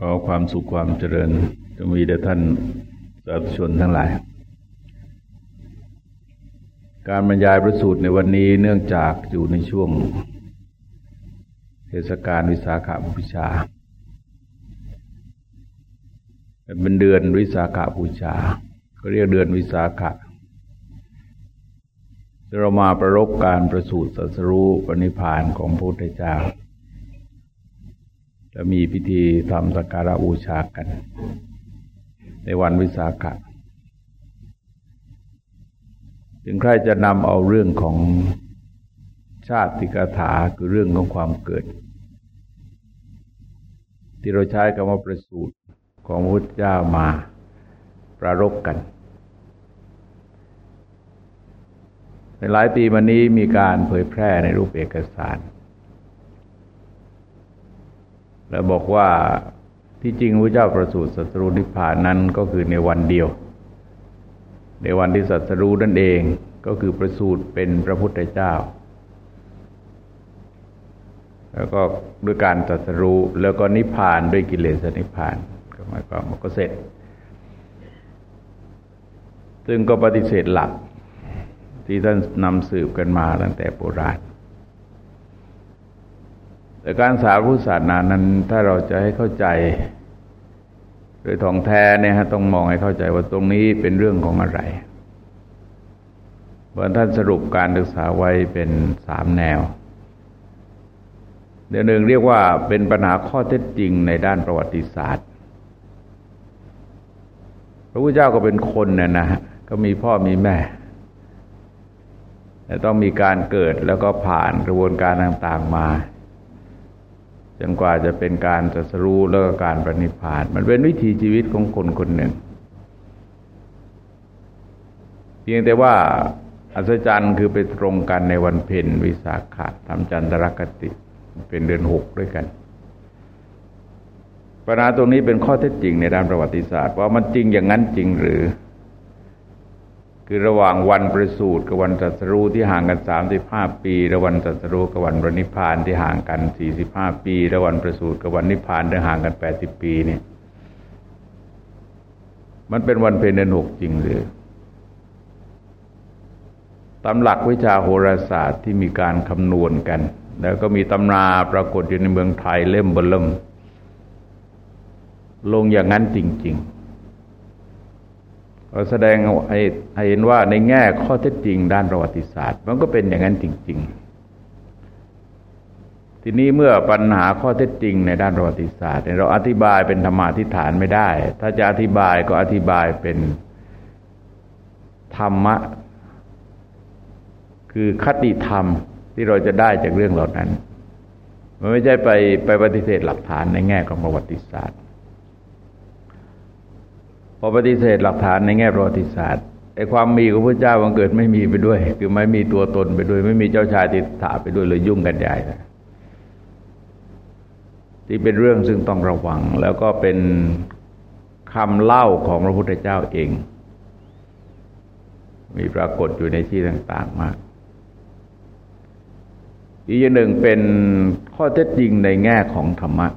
ขอความสุขความเจริญจะมีแด่ท่านสาธุชนทั้งหลาย การบรรยายประสูตรในวันนี้เนื่องจากอยู่ในช่วง เทศกาลวิสาขาบูชา เป็นเดือนวิสาขาบูชา ก็เรียกเดือนวิสาขะเรามาประรบการประสูติสัสรู้ปณิพานของพระพุทธเจ้า จะมีพิธีทำสักการะบูชากัน ในวันวิสาขะถึงใครจะนำเอาเรื่องของชาติกถาคือเรื่องของความเกิด ที่เราใช้คำว่าประสูตรของพระพุทธเจ้ามาประรบกันในหลายปีมานี้มีการเผยแพร่ในรูปเอกสาร แล้วบอกว่าที่จริงพระเจ้าประสูติสัตรูนิพพานนั้นก็คือในวันเดียว ในวันที่สัตรูนั่นเองก็คือประสูติเป็นพระพุทธเจ้า แล้วก็ด้วยการสัตรูแล้วก็นิพพานด้วยกิเลสนิพพานก็หมายความว่าก็เสร็จ ซึ่งก็ปฏิเสธหลักที่ท่านนำสืบกันมาตั้งแต่โบราณ แต่การสาวพุทธศาสนานั้นถ้าเราจะให้เข้าใจโดยท่องแท้เนี่ยฮะต้องมองให้เข้าใจว่าตรงนี้เป็นเรื่องของอะไรว่าท่านสรุปการศึกษาไว้เป็นสามแนวเดี๋ยวหนึ่งเรียกว่าเป็นปัญหาข้อเท็จจริงในด้านประวัติศาสตร์ พระพุทธเจ้าก็เป็นคนเนี่ยนะฮะก็มีพ่อมีแม่แต่ต้องมีการเกิดแล้วก็ผ่านกระบวนการต่าง ๆ มา จนกว่าจะเป็นการจัสรู้แล้วก็การปณิพานมันเป็นวิถีชีวิตของคนคนหนึ่ง เพียงแต่ว่าอัศจรรย์คือไปตรงกันในวันเพ็ญวิสาขะทำจันทรคติ เป็นเดือนหกด้วยกันปัญหาตรงนี้เป็นข้อเท็จจริงในด้านประวัติศาสตร์ ว่ามันจริงอย่างนั้นจริงหรือ คือระหว่างวันประสูติกับวันตรัสรู้ที่ห่างกันสามสิบห้าปีระวันตรัสรู้กับวันปรินิพานที่ห่างกันสี่สิบห้าปีระวันประสูติกับวันนิพพานที่ห่างกันแปดสิบปีเนี่ยมันเป็นวันเพ็ญเดือนหกจริงหรือตามหลักวิชาโหราศาสตร์ที่มีการคำนวณกัน แล้วก็มีตำราปรากฏอยู่ในเมืองไทยเล่มบนเล่มลงอย่างนั้นจริง ๆ แสดงให้เห็นว่าในแง่ข้อเท็จจริงด้านประวัติศาสตร์ มันก็เป็นอย่างนั้นจริง ๆ ทีนี้เมื่อปัญหาข้อเท็จจริงในด้านประวัติศาสตร์เราอธิบายเป็นธรรมาทิฏฐานไม่ได้ ถ้าจะอธิบายก็อธิบายเป็นธรรมะ คือคติธรรมที่เราจะได้จากเรื่องเหล่านั้น มันไม่ใช่ไปไปปฏิเสธหลักฐานในแง่ของประวัติศาสตร์ พอปฏิเสธหลักฐานในแง่ประวัติศาสตร์ไอ้ความมีของพระเจ้าบังเกิดไม่มีไปด้วย คือไม่มีตัวตนไปด้วย ไม่มีเจ้าชายติดถาไปด้วยเลยยุ่งกันใหญ่นะที่เป็นเรื่องซึ่งต้องระวัง แล้วก็เป็นคำเล่าของพระพุทธเจ้าเอง มีปรากฏอยู่ในที่ต่าง ๆ มาก อีกอย่างหนึ่งเป็นข้อเท็จจริงในแง่ของธรรมะ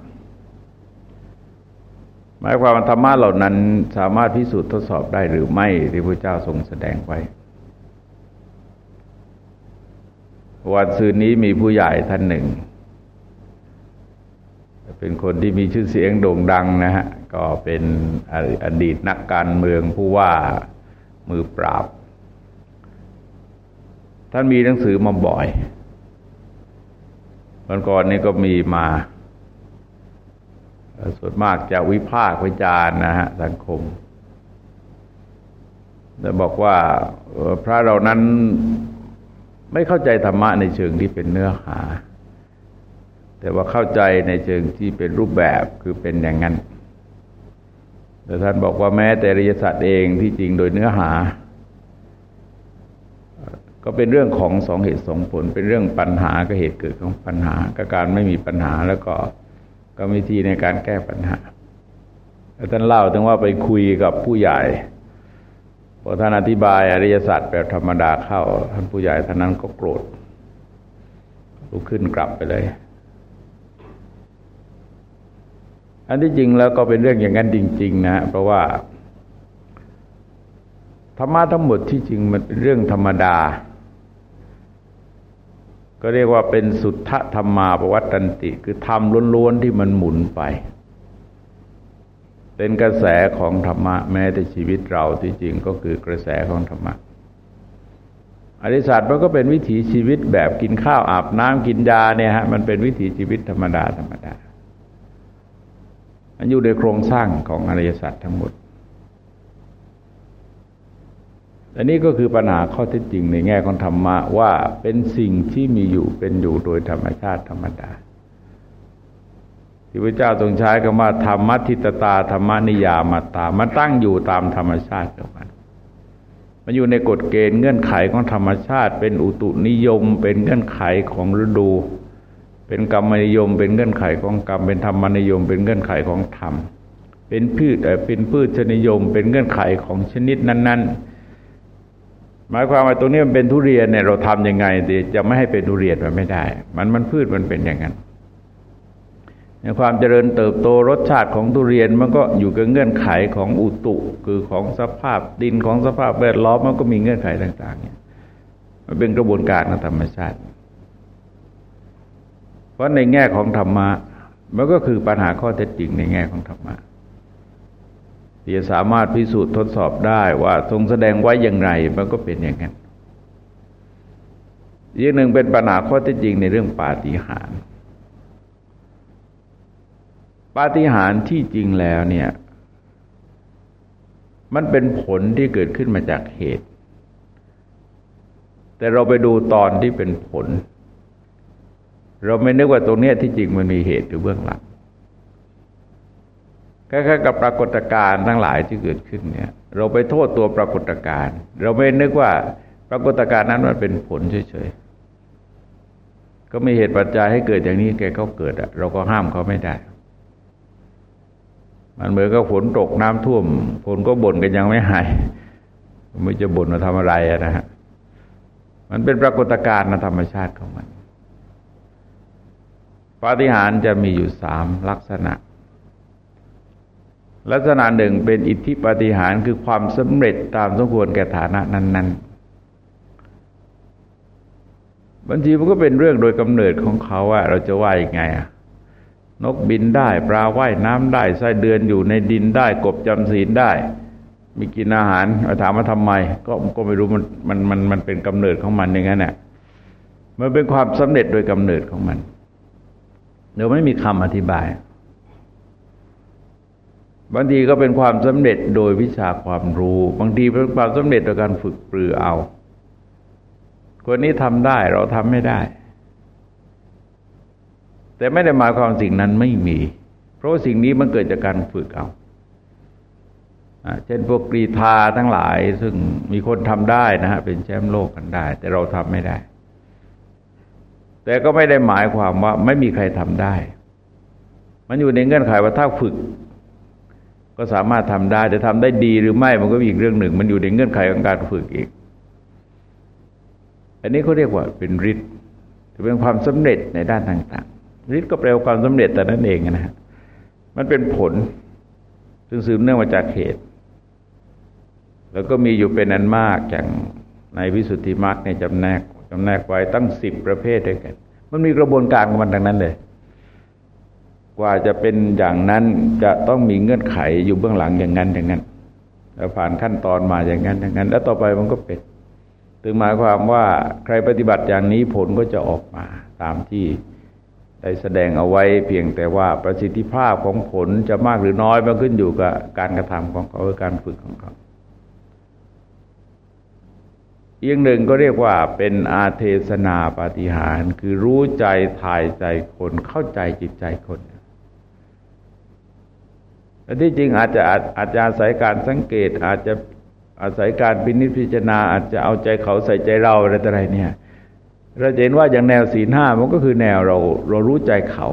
หมายความว่าธรรมะเหล่านั้นสามารถพิสูจน์ทดสอบได้หรือไม่ที่พระเจ้าทรงแสดงไว้ วันซืนนี้มีผู้ใหญ่ท่านหนึ่ง เป็นคนที่มีชื่อเสียงโด่งดังนะฮะ ก็เป็นอดีตนักการเมืองผู้ว่ามือปราบ ท่านมีหนังสือมาบ่อยวันก่อนนี้ก็มีมา ส่วนมากจะวิพากษ์วิจารณ์นะฮะสังคมแต่บอกว่าพระเรานั้นไม่เข้าใจธรรมะในเชิงที่เป็นเนื้อหา แต่ว่าเข้าใจในเชิงที่เป็นรูปแบบคือเป็นอย่างนั้น แต่ท่านบอกว่าแม้แต่ริยสัตว์เองที่จริงโดยเนื้อหา ก็เป็นเรื่องของสองเหตุสองผล เป็นเรื่องปัญหาก็เหตุเกิดของปัญหากับการไม่มีปัญหาแล้วก็ ก็วิธีในการแก้ปัญหาท่านเล่าถึงว่าไปคุยกับผู้ใหญ่พอท่านอธิบายอริยสัจแบบธรรมดาเข้า ท่านผู้ใหญ่ท่านนั้นก็โกรธลุกขึ้นกลับไปเลย อันที่จริงแล้วก็เป็นเรื่องอย่างนั้นจริง ๆ นะ เพราะว่าธรรมะทั้งหมดที่จริงมันเป็นเรื่องธรรมดา ก็เรียกว่าเป็นสุทธธรรมาปวัตตันติ คือธรรมล้วนๆที่มันหมุนไป เป็นกระแสของธรรมะแม้แต่ชีวิตเราที่จริงก็คือกระแสของธรรมะอริสัตมันก็เป็นวิถีชีวิตแบบกินข้าวอาบน้ำกินยาเนี่ยฮะมันเป็นวิถีชีวิตธรรมดาธรรมดา มันอยู่ในโครงสร้างของอริยสัจทั้งหมด อันนี้ก็คือปัญหาข้อเท็จจริงในแง่ของธรรมะว่าเป็นสิ่งที่มีอยู่เป็นอยู่โดยธรรมชาติธรรมดาที่พระเจ้าทรงใช้คำว่าธรรมทิตตาธรรมนิยามาตามันตั้งอยู่ตามธรรมชาติของมัน มันอยู่ในกฎเกณฑ์เงื่อนไขของธรรมชาติ เป็นอุตุนิยม เป็นเงื่อนไขของฤดู เป็นกรรมนิยม เป็นเงื่อนไขของกรรม เป็นธรรมนิยม เป็นเงื่อนไขของธรรม เป็นพืชเป็นพืชชนิยม เป็นเงื่อนไขของชนิดนั้น ๆ หมายความว่าตรงนี้มันเป็นทุเรียนเนี่ยเราทำยังไงดีจะไม่ให้เป็นทุเรียนมันไม่ได้ มันมันพืชมันเป็นอย่างนั้นในความเจริญเติบโตรสชาติของทุเรียนมันก็อยู่กับเงื่อนไขของอุตุ คือของสภาพดินของสภาพแวดล้อมมันก็มีเงื่อนไขต่าง ๆ เนี่ย มันเป็นกระบวนการของธรรมชาติ เพราะในแง่ของธรรมะมันก็คือปัญหาข้อเท็จจริงในแง่ของธรรมะ ที่จะสามารถพิสูจน์ทดสอบได้ว่าทรงแสดงไว้อย่างไรมันก็เป็นอย่างนั้นอีกหนึ่งเป็นปัญหาข้อท็จจริงในเรื่องปาฏิหาริย์ปาฏิหาริย์ที่จริงแล้วเนี่ย มันเป็นผลที่เกิดขึ้นมาจากเหตุ แต่เราไปดูตอนที่เป็นผล เราไม่นึกว่าตรงนี้ที่จริงมันมีเหตุอยู่เบื้องหลัง คล้ายๆกับปรากฏการณ์ทั้งหลายที่เกิดขึ้นเนี่ย เราไปโทษตัวปรากฏการณ์ เราไม่นึกว่าปรากฏการณ์นั้นมันเป็นผลเฉยๆ ก็มีเหตุปัจจัยให้เกิดอย่างนี้แกเขาเกิดอะเราก็ห้ามเขาไม่ได้ มันเหมือนกับฝนตกน้ำท่วมฝนก็บ่นกันยังไม่หายไม่จะบ่นมาทำอะไรนะฮะมันเป็นปรากฏการณ์ธรรมชาติของมันปาฏิหาริย์จะมีอยู่สามลักษณะ ลักษณะหนึ่งเป็นอิทธิปาฏิหาริย์คือความสำเร็จตามสมควรแก่ฐานะนั้น ๆ บางทีมันก็เป็นเรื่องโดยกำเนิดของเขาว่าเราจะว่ายังไงอะนกบินได้ปลาว่ายน้ำได้ไส้เดือนอยู่ในดินได้ กบจำศีลได้ มีกินอาหารถามว่าทำไม ก็ก็ไม่รู้มันมันมันมันเป็นกำเนิดของมันอย่างนั้นแหละมันเป็นความสำเร็จโดยกำเนิดของมันเดี๋ยวไม่มีคำอธิบาย บางทีก็เป็นความสำเร็จโดยวิชาความรู้ บางทีเป็นความสำเร็จโดยการฝึกปรือเอา คนนี้ทำได้เราทำไม่ได้ แต่ไม่ได้หมายความสิ่งนั้นไม่มี เพราะสิ่งนี้มันเกิดจากการฝึกเอาเช่นพวกกรีธาทั้งหลาย ซึ่งมีคนทำได้นะฮะเป็นแชมป์โลกกันได้ แต่เราทำไม่ได้ แต่ก็ไม่ได้หมายความว่าไม่มีใครทำได้ มันอยู่ในเงื่อนไขว่าถ้าฝึก ก็สามารถทำได้แต่ทำได้ดีหรือไม่มันก็อีกเรื่องหนึ่ง มันอยู่ในเงื่อนไขของการฝึกอีก อันนี้เขาเรียกว่าเป็นฤทธิ์เป็นความสำเร็จในด้านต่างๆฤทธิ์ก็แปลว่าความสำเร็จแต่นั้นเองนะฮะมันเป็นผล ซึ่งสืบเนื่องมาจากเหตุ แล้วก็มีอยู่เป็นอันมากอย่างในวิสุทธิมรรคในจำแนกจำแนกไว้ตั้งสิบประเภทด้วยกัน มันมีกระบวนการของมันดังนั้นเลย กว่าจะเป็นอย่างนั้นจะต้องมีเงื่อนไขอยู่เบื้องหลังอย่างนั้นอย่างนั้นแล้วผ่านขั้นตอนมาอย่างนั้นอย่างนั้น แล้วต่อไปมันก็เป็นถึงหมายความว่าใครปฏิบัติอย่างนี้ผลก็จะออกมาตามที่ได้แสดงเอาไว้เพียงแต่ว่าประสิทธิภาพของผลจะมากหรือน้อยมันขึ้นอยู่กับการกระทำของเขาการฝึกของเขาอีกหนึ่งก็เรียกว่าเป็นอาเทศนาปาฏิหาร คือรู้ใจถ่ายใจคนเข้าใจจิตใจคน แต่ที่จริงอาจจะอาจจะอาศัยการสังเกต อาจจะอาศัยการพินิจพิจารณา อาจจะเอาใจเขาใส่ใจเราอะไรต่ออะไรเนี่ยเราเห็นว่าอย่างแนวศีลห้ามันก็คือแนวเราเรารู้ใจเขา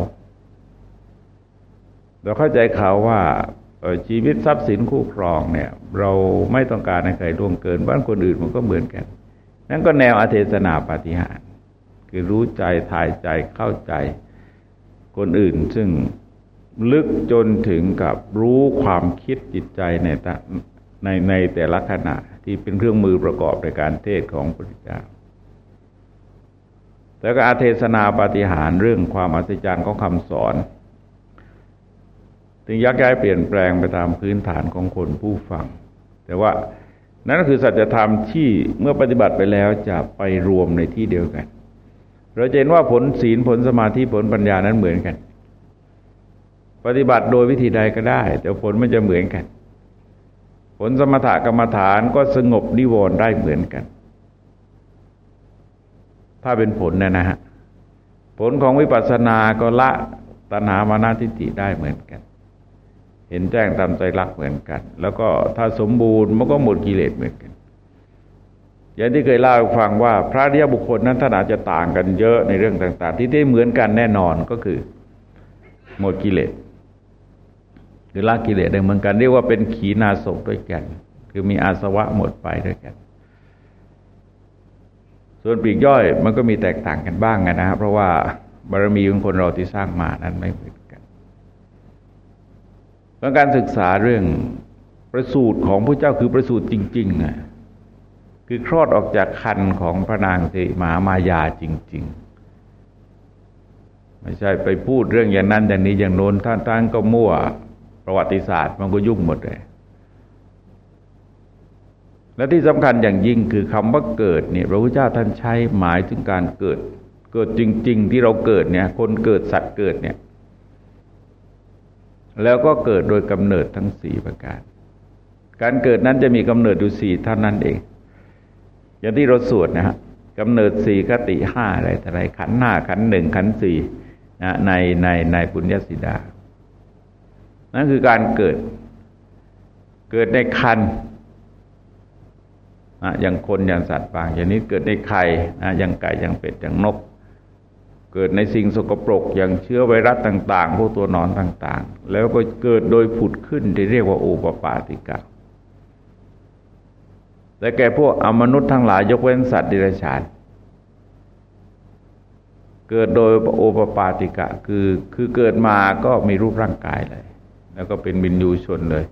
เราเข้าใจเขาว่าชีวิตทรัพย์สินคู่ครองเนี่ย เราไม่ต้องการให้ใครล่วงเกิน บ้านคนอื่นมันก็เหมือนกัน นั่นก็แนวอเทศนาปฏิหาร คือรู้ใจถ่ายใจเข้าใจคนอื่นซึ่ง ลึกจนถึงกับรู้ความคิดจิตใจในในในแต่ละขณะที่เป็นเครื่องมือประกอบในการเทศของพระพุทธเจ้าแล้วก็อาเทศนาปฏิหารเรื่องความอัศจรรย์ของคำสอนถึงยักย้ายเปลี่ยนแปลงไปตามพื้นฐานของคนผู้ฟัง แต่ว่านั่นก็คือสัจธรรมที่เมื่อปฏิบัติไปแล้วจะไปรวมในที่เดียวกัน เราเห็นว่าผลศีลผลสมาธิผลปัญญานั้นเหมือนกัน ปฏิบัติโดยวิธีใดก็ได้ แต่ผลมันจะเหมือนกัน ผลสมถกรรมฐานก็สงบนิวรณ์ได้เหมือนกัน ถ้าเป็นผลนะนะฮะผลของวิปัสสนาก็ละตัณหามานาทิฏฐิได้เหมือนกัน เห็นแจ้งตามใจรักเหมือนกัน แล้วก็ถ้าสมบูรณ์มันก็หมดกิเลสเหมือนกัน อย่างที่เคยเล่าให้ฟังว่า พระเดียบุคคลนั้นท่านอาจจะต่างกันเยอะในเรื่องต่าง ๆ ที่ได้เหมือนกันแน่นอนก็คือ หมดกิเลส หรือละกิเลสได้เหมือนกัน เรียกว่าเป็นขีณาสกด้วยกัน คือมีอาสวะหมดไปด้วยกัน ส่วนปีกย่อยมันก็มีแตกต่างกันบ้างนะครับเพราะว่าบารมีของคนเราที่สร้างมานั้นไม่เหมือนเพราะการศึกษาเรื่องประสูตรของพระเจ้าคือประสูตรจริงๆนะคือคลอดออกจากคันของพระนางสิมามายาจริง ๆไม่ใช่ไปพูดเรื่องอย่างนั้นอย่างนี้อย่างโน้นท่านท่านก็มั่ว ประวัติศาสตร์มันก็ยุ่งหมดเลย และที่สำคัญอย่างยิ่งคือคำว่าเกิดเนี่ยพระพุทธเจ้าท่านใช้หมายถึงการเกิด เกิดจริง ๆ ที่เราเกิดเนี่ย คนเกิดสัตว์เกิดเนี่ย แล้วก็เกิดโดยกำเนิดทั้งสี่ประการ การเกิดนั้นจะมีกำเนิดอยู่สี่เท่านั้นเอง อย่างที่เราสวดนะฮะกำเนิดสี่คติห้าอะไรอะไรขันห้าขันหนึ่งขันสี่นะในในในปุญญสิดา นั่นคือการเกิด เกิดในคันอย่างคนอย่างสัตว์บางอย่างนี้เกิดในไข่อย่างไก่อย่างเป็ดอย่างนก เกิดในสิ่งสกปรก อย่างเชื้อไวรัสต่าง ๆ พวกตัวนอนต่าง ๆ แล้วก็เกิดโดยผุดขึ้นที่เรียกว่าโอปปาติกะแต่แก่พวกอมนุษย์ทั้งหลายยกเว้นสัตว์ดิเรกชันเกิดโดยโอปปาติกะ คือคือเกิดมาก็มีรูปร่างกายเลย แล้วก็เป็นบินยูชนเลย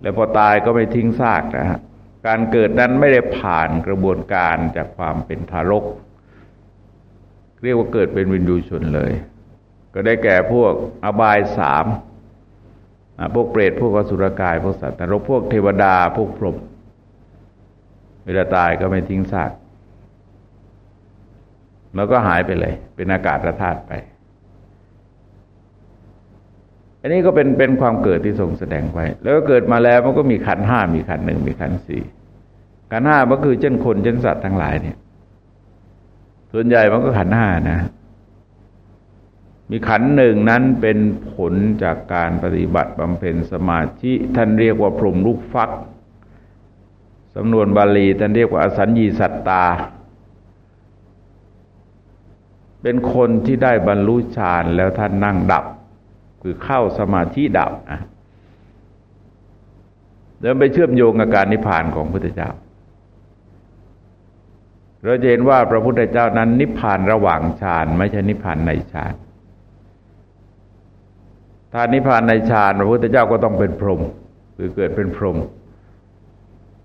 แล้วพอตายก็ไม่ทิ้งซากนะฮะการเกิดนั้นไม่ได้ผ่านกระบวนการจากความเป็นทารก เรียกว่าเกิดเป็นวินยูชนเลย ก็ได้แก่พวกอบายสามพวกเปรตพวกอสุรกาย พวกสัตว์นรกพวกเทวดาพวกพรหมเวลาตายก็ไม่ทิ้งซากแล้วก็หายไปเลย เป็นอากาศระธาตุไป อันนี้ก็เป็นเป็นความเกิดที่ทรงแสดงไว้ แล้วก็เกิดมาแล้วมันก็มีขันห้ามีขันหนึ่งมีขันสี่ขันห้าก็คือเช่นคนเช่นสัตว์ทั้งหลายเนี่ย ส่วนใหญ่มันก็ขันห้านะ มีขันหนึ่งนั้นเป็นผลจากการปฏิบัติบำเพ็ญสมาธิ ท่านเรียกว่าพรมลูกฟักสำนวนบาลีท่านเรียกว่าอสัญญีสัตตา เป็นคนที่ได้บรรลุฌานแล้วท่านนั่งดับ คือเข้าสมาธิดับนะเดินไปเชื่อมโยงกับการนิพพานของพระพุทธเจ้า เราจะเห็นว่าพระพุทธเจ้านั้น นิพพานระหว่างฌานไม่ใช่นิพพานในฌานถ้านิพพานในฌานพระพุทธเจ้าก็ต้องเป็นพรหมคือเกิดเป็นพรหม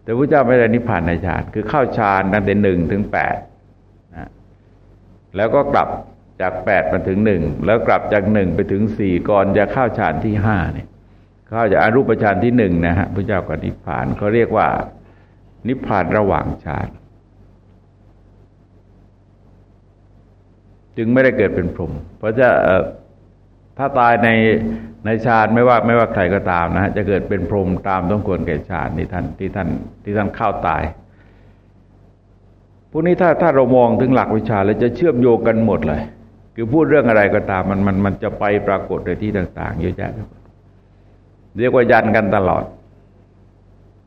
แต่พระเจ้าไม่ได้นิพพานในฌาน คือเข้าฌานตั้งแต่หนึ่งถึงแปดนะแล้วก็กลับ จากแปดมาถึงหนึ่งแล้วกลับจากหนึ่งไปถึงสี่ก่อนจะเข้าฌานที่ห้าเนี่ยเข้าจากอรูปฌานที่หนึ่งนะฮะพระเจ้าก็นิพพานเขาเรียกว่า นิพพานระหว่างฌานจึงไม่ได้เกิดเป็นพรหมเพราะจะถ้าตายในในฌานไม่ว่าไม่ว่าใครก็ตามนะจะเกิดเป็นพรหมตามต้องควรแก่ฌานที่ท่านที่ท่านที่ท่านเข้าตายพวกนี้ถ้าถ้าเรามองถึงหลักวิชาแล้วจะเชื่อมโยงกันหมดเลย คือพูดเรื่องอะไรก็ตามมันมันมันจะไปปรากฏในที่ต่าง ๆ เยอะแยะเรียกว่ายันกันตลอด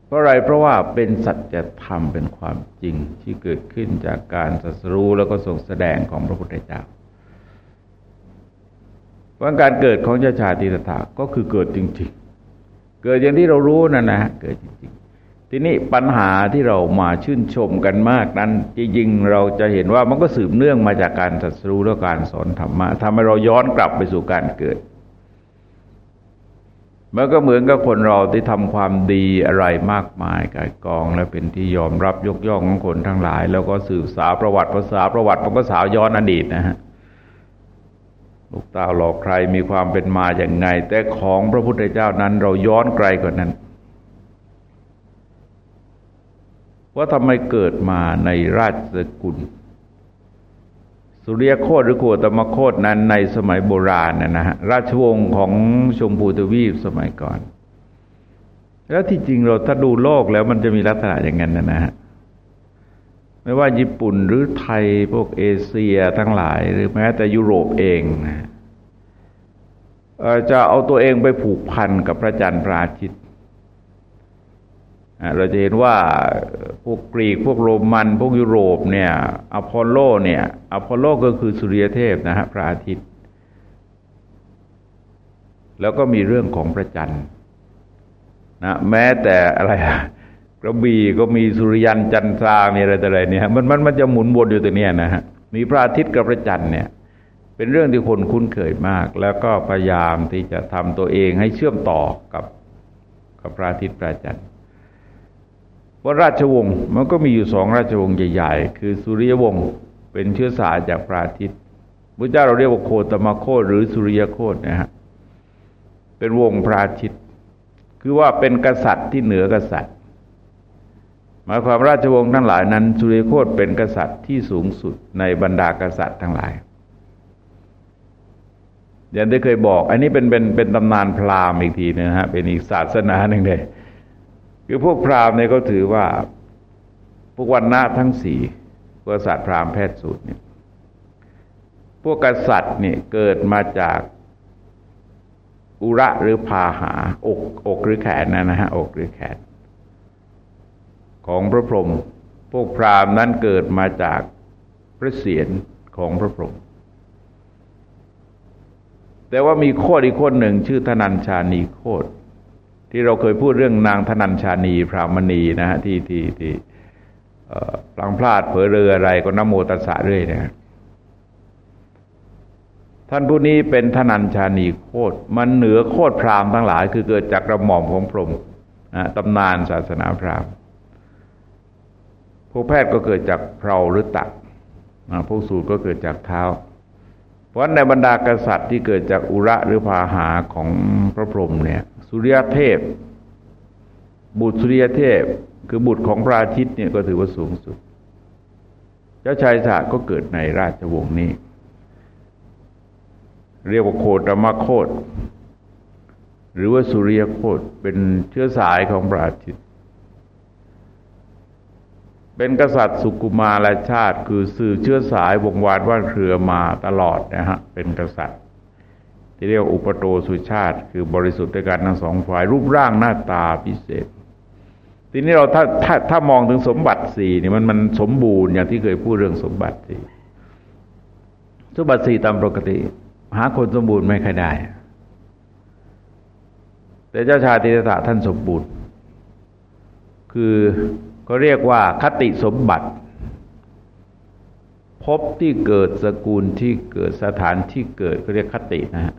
เพราะอะไรเพราะว่าเป็นสัจธรรมเป็นความจริงที่เกิดขึ้นจากการสัสรู้แล้วก็ทรงแสดงของพระพุทธเจ้าว่าการเกิดของเจ้าชาติตถาก็คือเกิดจริง ๆ เกิดอย่างที่เรารู้นั่นนะเกิดจริง ๆ ทีนี้ปัญหาที่เรามาชื่นชมกันมากนั้น จริงๆเราจะเห็นว่ามันก็สืบเนื่องมาจากการสัสรู้และการสอนธรรมะทำให้เราย้อนกลับไปสู่การเกิดมันก็เหมือนกับคนเราที่ทำความดีอะไรมากมายกายกอง และเป็นที่ยอมรับยกย่องของคนทั้งหลาย แล้วก็สืบสาวประวัติภาษาประวัติมันก็สาวย้อนอดีตนะฮะลูกตาหลอกใครมีความเป็นมาอย่างไง แต่ของพระพุทธเจ้านั้นเราย้อนไกลกว่านั้น ว่าทำไมเกิดมาในราชสกุล สุริยโคตหรือโคตมโคตนั้นในสมัยโบราณนะฮะราชวงศ์ของชมพูทวีปสมัยก่อน แล้วที่จริงเราถ้าดูโลกแล้วมันจะมีลักษณะอย่างนั้นนะฮะไม่ว่าญี่ปุ่นหรือไทยพวกเอเชียทั้งหลาย หรือแม้แต่ยุโรปเองนะจะเอาตัวเองไปผูกพันกับพระจันทร์พระอาทิตย์ เราจะเห็นว่าพวกกรีกพวกโรมันพวกยุโรปเนี่ยอพอลโลเนี่ยอพอลโลก็คือสุริยเทพนะฮะพระอาทิตย์ แล้วก็มีเรื่องของพระจันทร์นะแม้แต่อะไรกระบี่ก็มีสุริยันจันทรามีอะไรแต่อะไรเนี่ยมันมันมันจะหมุนวนอยู่ตรงนี้นะฮะมีพระอาทิตย์กับพระจันทร์เนี่ยเป็นเรื่องที่คนคุ้นเคยมาก แล้วก็พยายามที่จะทำตัวเองให้เชื่อมต่อกับกับพระอาทิตย์พระจันทร์ ว่าราชวงศ์มันก็มีอยู่สองราชวงศ์ใหญ่ๆ คือสุริยวงศ์เป็นเชื้อสายจากพระอาทิตย์พระเจ้าเราเรียกว่าโคตมโคตหรือสุริยโคตนะฮะเป็นวงพระอาทิตย์ คือว่าเป็นกษัตริย์ที่เหนือกษัตริย์ หมายความราชวงศ์ทั้งหลายนั้น สุริยโคตเป็นกษัตริย์ที่สูงสุดในบรรดากษัตริย์ทั้งหลายอย่างที่เคยบอก อันนี้เป็นเป็นเป็นตำนานพราหมณ์อีกทีนะฮะเป็นอีกศาสนาหนึ่งเลย คือพวกพราหมณ์เนี่ยก็ถือว่า พวกวันนาทั้งสี่กษัตริย์พราหมณ์แพทย์สูตรเนี่ยพวกกษัตริย์เนี่ยเกิดมาจากอุระหรือพาหาอกอกหรือแขนนะนะฮะอกหรือแขน ของพระพรหมพวกพราหมณ์นั้นเกิดมาจากพระเศียรของพระพรหมแต่ว่ามีโคดอีกคนหนึ่งชื่อธนัญชานีโคด ที่เราเคยพูดเรื่องนางธนัญชานีพรามณีนะฮะที่ที่ที่พลังพลาดเผลอเรืออะไรก็นโมตัสสะเรื่อยนะท่านผู้นี้เป็นธนัญชานีโคดมันเหนือโคดพราหมณ์ทั้งหลาย คือเกิดจากกระหม่อมของพรหมตำนานศาสนาพราหมณ์พวกแพทย์ก็เกิดจากเพราหรือตักพวกสูตรก็เกิดจากเท้า เพราะในบรรดากษัตริย์ที่เกิดจากอุระหรือพาหาของพระพรหมเนี่ย สุริยเทพ บุตรสุริยเทพ คือบุตรของพระอาทิตย์เนี่ยก็ถือว่าสูงสุด เจ้าชายสาก็เกิดในราชวงศ์นี้ เรียกว่าโคตรมโคตรหรือว่าสุริยโคตรเป็นเชื้อสายของพระอาทิตย์ เป็นกษัตริย์สุกุมาลชาติ คือสื่อเชื้อสายวงวานว่านเครือมาตลอดนะฮะเป็นกษัตริย์ ที่เรียกอุปโตสุชาติ คือบริสุทธิ์ด้วยกันทั้งสองฝ่าย รูปร่างหน้าตาพิเศษ ทีนี้เราถ้าถ้าถ้ามองถึงสมบัติสี่นี่มันมันสมบูรณ์อย่างที่เคยพูดเรื่องสมบัติสี่สมบัติสี่ตามปกติ หาคนสมบูรณ์ไม่ค่อยได้ แต่เจ้าชายติสะท่านสมบูรณ์คือก็เรียกว่าคติสมบัติพบที่เกิดสกุลที่เกิดสถานที่เกิดก็เรียกคตินะฮะ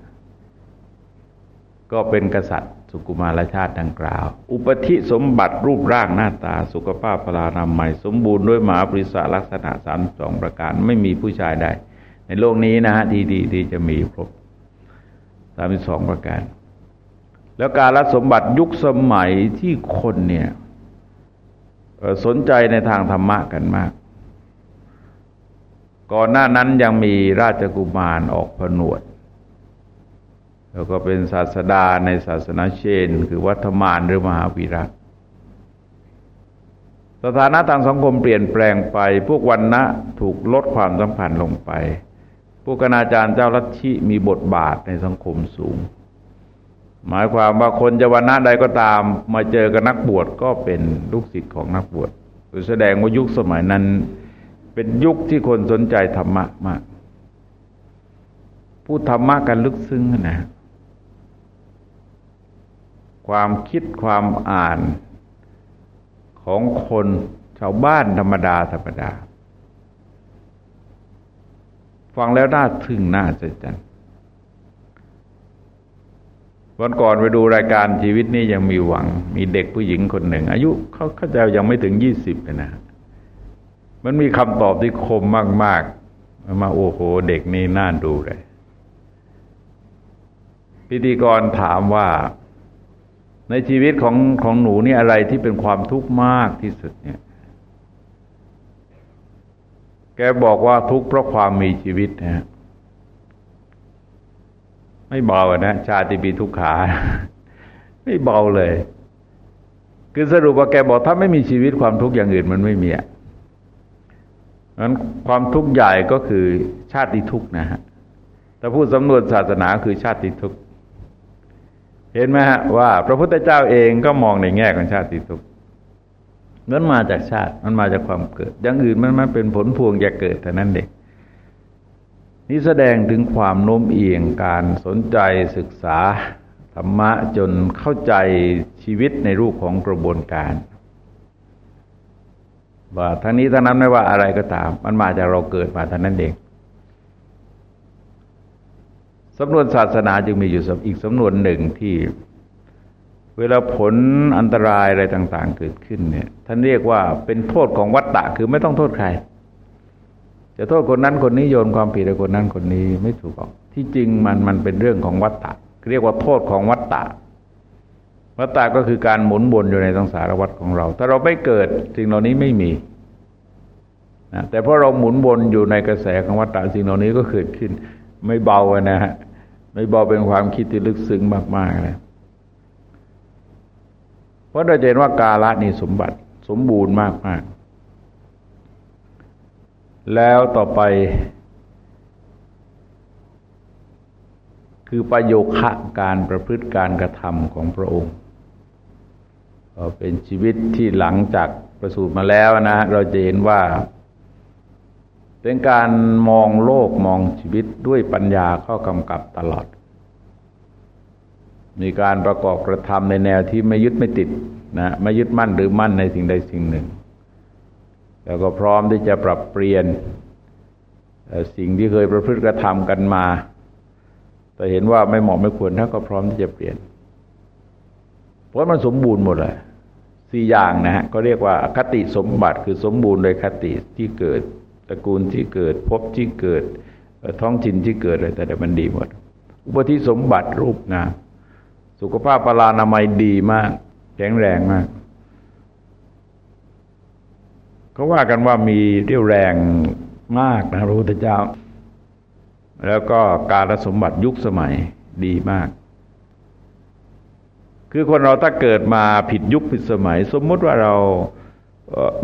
ก็เป็นกษัตริย์สุกุมารชาติดังกล่าว อุปธิสมบัติรูปร่างหน้าตาสุขภาพพลานามัย สมบูรณ์ด้วยหมาปริศลักษณะสามสองประการไม่มีผู้ชายใด ในโลกนี้นะฮะที่ดีที่จะมีครบสามสองประการ แล้วการรัสมบัติยุคสมัยที่คนเนี่ยสนใจในทางธรรมะกันมาก ก่อนหน้านั้นยังมีราชกุมารออกผนวด แล้วก็เป็นศาสดาในศาสนาเชน คือวัฒมานหรือมหาวีระสถานะทางสังคมเปลี่ยนแปลงไป พวกวันนะถูกลดความสัมพันธ์ลงไปพวกคณาจารย์เจ้าลัทธิมีบทบาทในสังคมสูง หมายความว่าคนจะวันน้าใดก็ตาม มาเจอกับนักบวชก็เป็นลูกศิษย์ของนักบวชคือแสดงว่ายุคสมัยนั้น เป็นยุคที่คนสนใจธรรมะมาก พูดธรรมะกันลึกซึ้งนะ ความคิดความอ่านของคนชาวบ้านธรรมดาธรรมดา ฟังแล้วน่าทึ่งน่าใจจันวันก่อนไปดูรายการชีวิตนี่ยังมีหวัง มีเด็กผู้หญิงคนหนึ่ง อายุเขาเขาจะยังไม่ถึงยี่สิบเลยนะ มันมีคำตอบที่คมมากๆ มาโอ้โห เด็กนี่น่าดูเลย พิธีกรถามว่า ในชีวิตของของหนูนี่อะไรที่เป็นความทุกข์มากที่สุดเนี่ย แกบอกว่าทุกข์เพราะความมีชีวิตนะฮะไม่เบานะ ชาติปีทุกขา ไม่เบาเลย คือสรุปว่าแกบอกถ้าไม่มีชีวิตความทุกข์อย่างอื่นมันไม่มีอะนั้นความทุกข์ใหญ่ก็คือชาติทุกข์นะฮะถ้าพูดสำนวนศาสนาคือชาติทุกข์ เห็นไหมฮะว่าพระพุทธเจ้าเองก็มองในแง่ของชาติทุกข์นั้นมาจากชาติมันมาจากความเกิด อย่างอื่นมันมันเป็นผลพวงจากเกิดแต่นั้นเด็กนี่แสดงถึงความโน้มเอียงการสนใจศึกษาธรรมะจนเข้าใจชีวิตในรูปของกระบวนการ ว่าทั้งนี้ทั้งนั้นไม่ว่าอะไรก็ตาม มันมาจากเราเกิดมาท่านั้นเอง สำนวนศาสนาจึงมีอยู่อีกสำนวนหนึ่งที่ เวลาผลอันตรายอะไรต่าง ๆ เกิดขึ้นเนี่ยท่านเรียกว่าเป็นโทษของวัตตะคือไม่ต้องโทษใคร จะโทษคนนั้นคนนี้โยนความผิดให้คนนั้นคนนี้ไม่ถูกหรอก ที่จริงมันมันเป็นเรื่องของวัตตะเรียกว่าโทษของวัตตะวัตตะก็คือการหมุนวนอยู่ในสังสารวัฏของเรา ถ้าเราไม่เกิดสิ่งเหล่านี้ไม่มีนะแต่พราะเราหมุนวนอยู่ในกระแสของวัตตะสิ่งเหล่านี้ก็เกิดขึ้น ไม่เบานะฮะ ไม่เบาเป็นความคิดที่ลึกซึ้งมากๆเลยเพราะเราเห็นว่ากาละนี่สมบัติสมบูรณ์มากๆ แล้วต่อไป คือประโยคะการประพฤติการกระทำของพระองค์เป็นชีวิตที่หลังจากประสูติมาแล้วนะ เราจะเห็นว่า เป็นการมองโลกมองชีวิตด้วยปัญญาเข้ากำกับตลอด มีการประกอบกระทำในแนวที่ไม่ยึดไม่ติดนะไม่ยึดมั่นหรือมั่นในสิ่งใดสิ่งหนึ่ง แล้วก็พร้อมที่จะปรับเปลี่ยนสิ่งที่เคยประพฤติกระทำกันมา แต่เห็นว่าไม่เหมาะไม่ควรท่านก็พร้อมที่จะเปลี่ยน เพราะมันสมบูรณ์หมดเลยสี่อย่างนะฮะก็เรียกว่าคติสมบัติคือสมบูรณ์โดยคติที่เกิด ตระกูลที่เกิดพบที่เกิดท้องถิ่นที่เกิดอะไรแต่มันดีหมด อุปธิสมบัติรูปงามสุขภาพปรานามัยดีมาก แข็งแรงมากเขาว่ากันว่ามีเรี่ยวแรงมากนะพระพุทธเจ้า แล้วก็การสมบัติยุคสมัยดีมาก คือคนเราถ้าเกิดมาผิดยุคผิดสมัย สมมติว่าเรา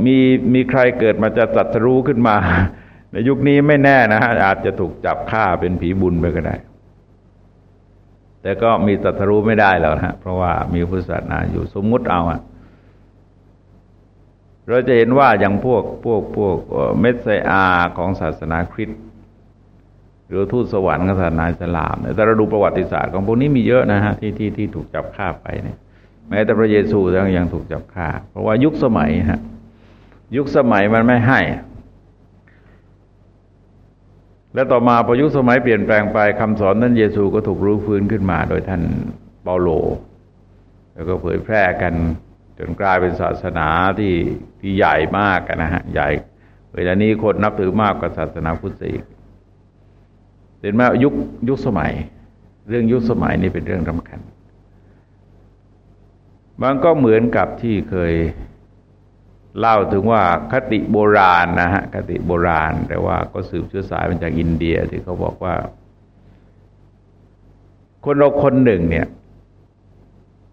มีมีใครเกิดมาจะตัดรู้ขึ้นมา ในยุคนี้ไม่แน่นะฮะอาจจะถูกจับฆ่าเป็นผีบุญไปก็ได้ แต่ก็มีตัดรู้ไม่ได้แล้วนะเพราะว่ามีพุทธศาสนาอยู่สมมุติเอาอะเราจะเห็นว่าอย่างพวกพวกพวกเมสไซอาของศาสนาคริสต์หรือทูตสวรรค์ของศาสนาอิสลามแต่เราดูประวัติศาสตร์ของพวกนี้มีเยอะนะฮะที่ที่ที่ถูกจับฆ่าไปเนี่ยแม้แต่พระเยซูยังยังถูกจับฆ่า เพราะว่ายุคสมัยฮะ ยุคสมัยมันไม่ให้ แล้วต่อมาพอยุคสมัยเปลี่ยนแปลงไปคำสอนท่านเยซูก็ถูกรู้ฟื้นขึ้นมา โดยท่านเปาโล แล้วก็เผยแพร่กันจนกลายเป็นศาสนาที่ที่ใหญ่มากนะฮะใหญ่เวลานี้คนนับถือมากกว่าศาสนาพุทธอีกเห็นไหมยุคยุคสมัย เรื่องยุคสมัยนี่เป็นเรื่องสำคัญมันก็เหมือนกับที่เคย เล่าถึงว่าคติโบราณนะฮะคติโบราณ แต่ว่าก็สืบเชื้อสายมาจากอินเดียที่เขาบอกว่า คนเราคนหนึ่งเนี่ย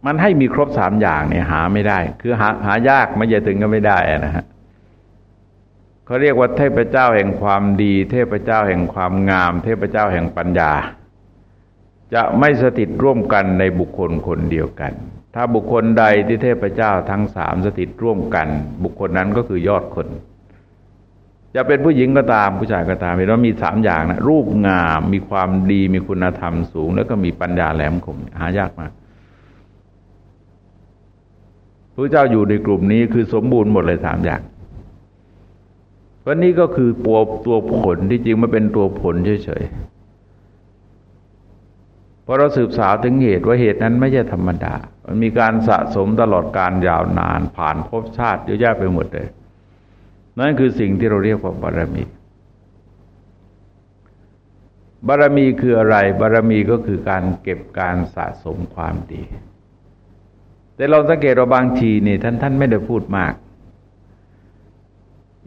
มันให้มีครบสามอย่างเนี่ย หาไม่ได้ คือหาหายากไม่จะถึงก็ไม่ได้นะฮะเขาเรียกว่าเทพเจ้าแห่งความดี เทพเจ้าแห่งความงาม เทพเจ้าแห่งปัญญา จะไม่สถิตร่วมกันในบุคคลคนเดียวกัน ถ้าบุคคลใดที่เทพเจ้าทั้งสามสถิตร่วมกัน บุคคลนั้นก็คือยอดคน จะเป็นผู้หญิงก็ตามผู้ชายก็ตามเห็นว่ามีสามอย่างนะรูปงามมีความดีมีคุณธรรมสูง แล้วก็มีปัญญาแหลมคมหายากมากพระเจ้าอยู่ในกลุ่มนี้คือสมบูรณ์หมดเลยสามอย่างวันนี้ก็คือตัวตัวผลที่จริงมันเป็นตัวผลเฉยๆ ราะเราสืบสาวถึงเหตุว่าเหตุนั้นไม่ใช่ธรรมดา มันมีการสะสมตลอดการยาวนานผ่านภพชาติเยอะแยะไปหมดเลย นั่นคือสิ่งที่เราเรียกว่าบารมี บารมีคืออะไร บารมีก็คือการเก็บการสะสมความดี แต่เราสังเกตว่าบางทีนี่ท่านท่านไม่ได้พูดมาก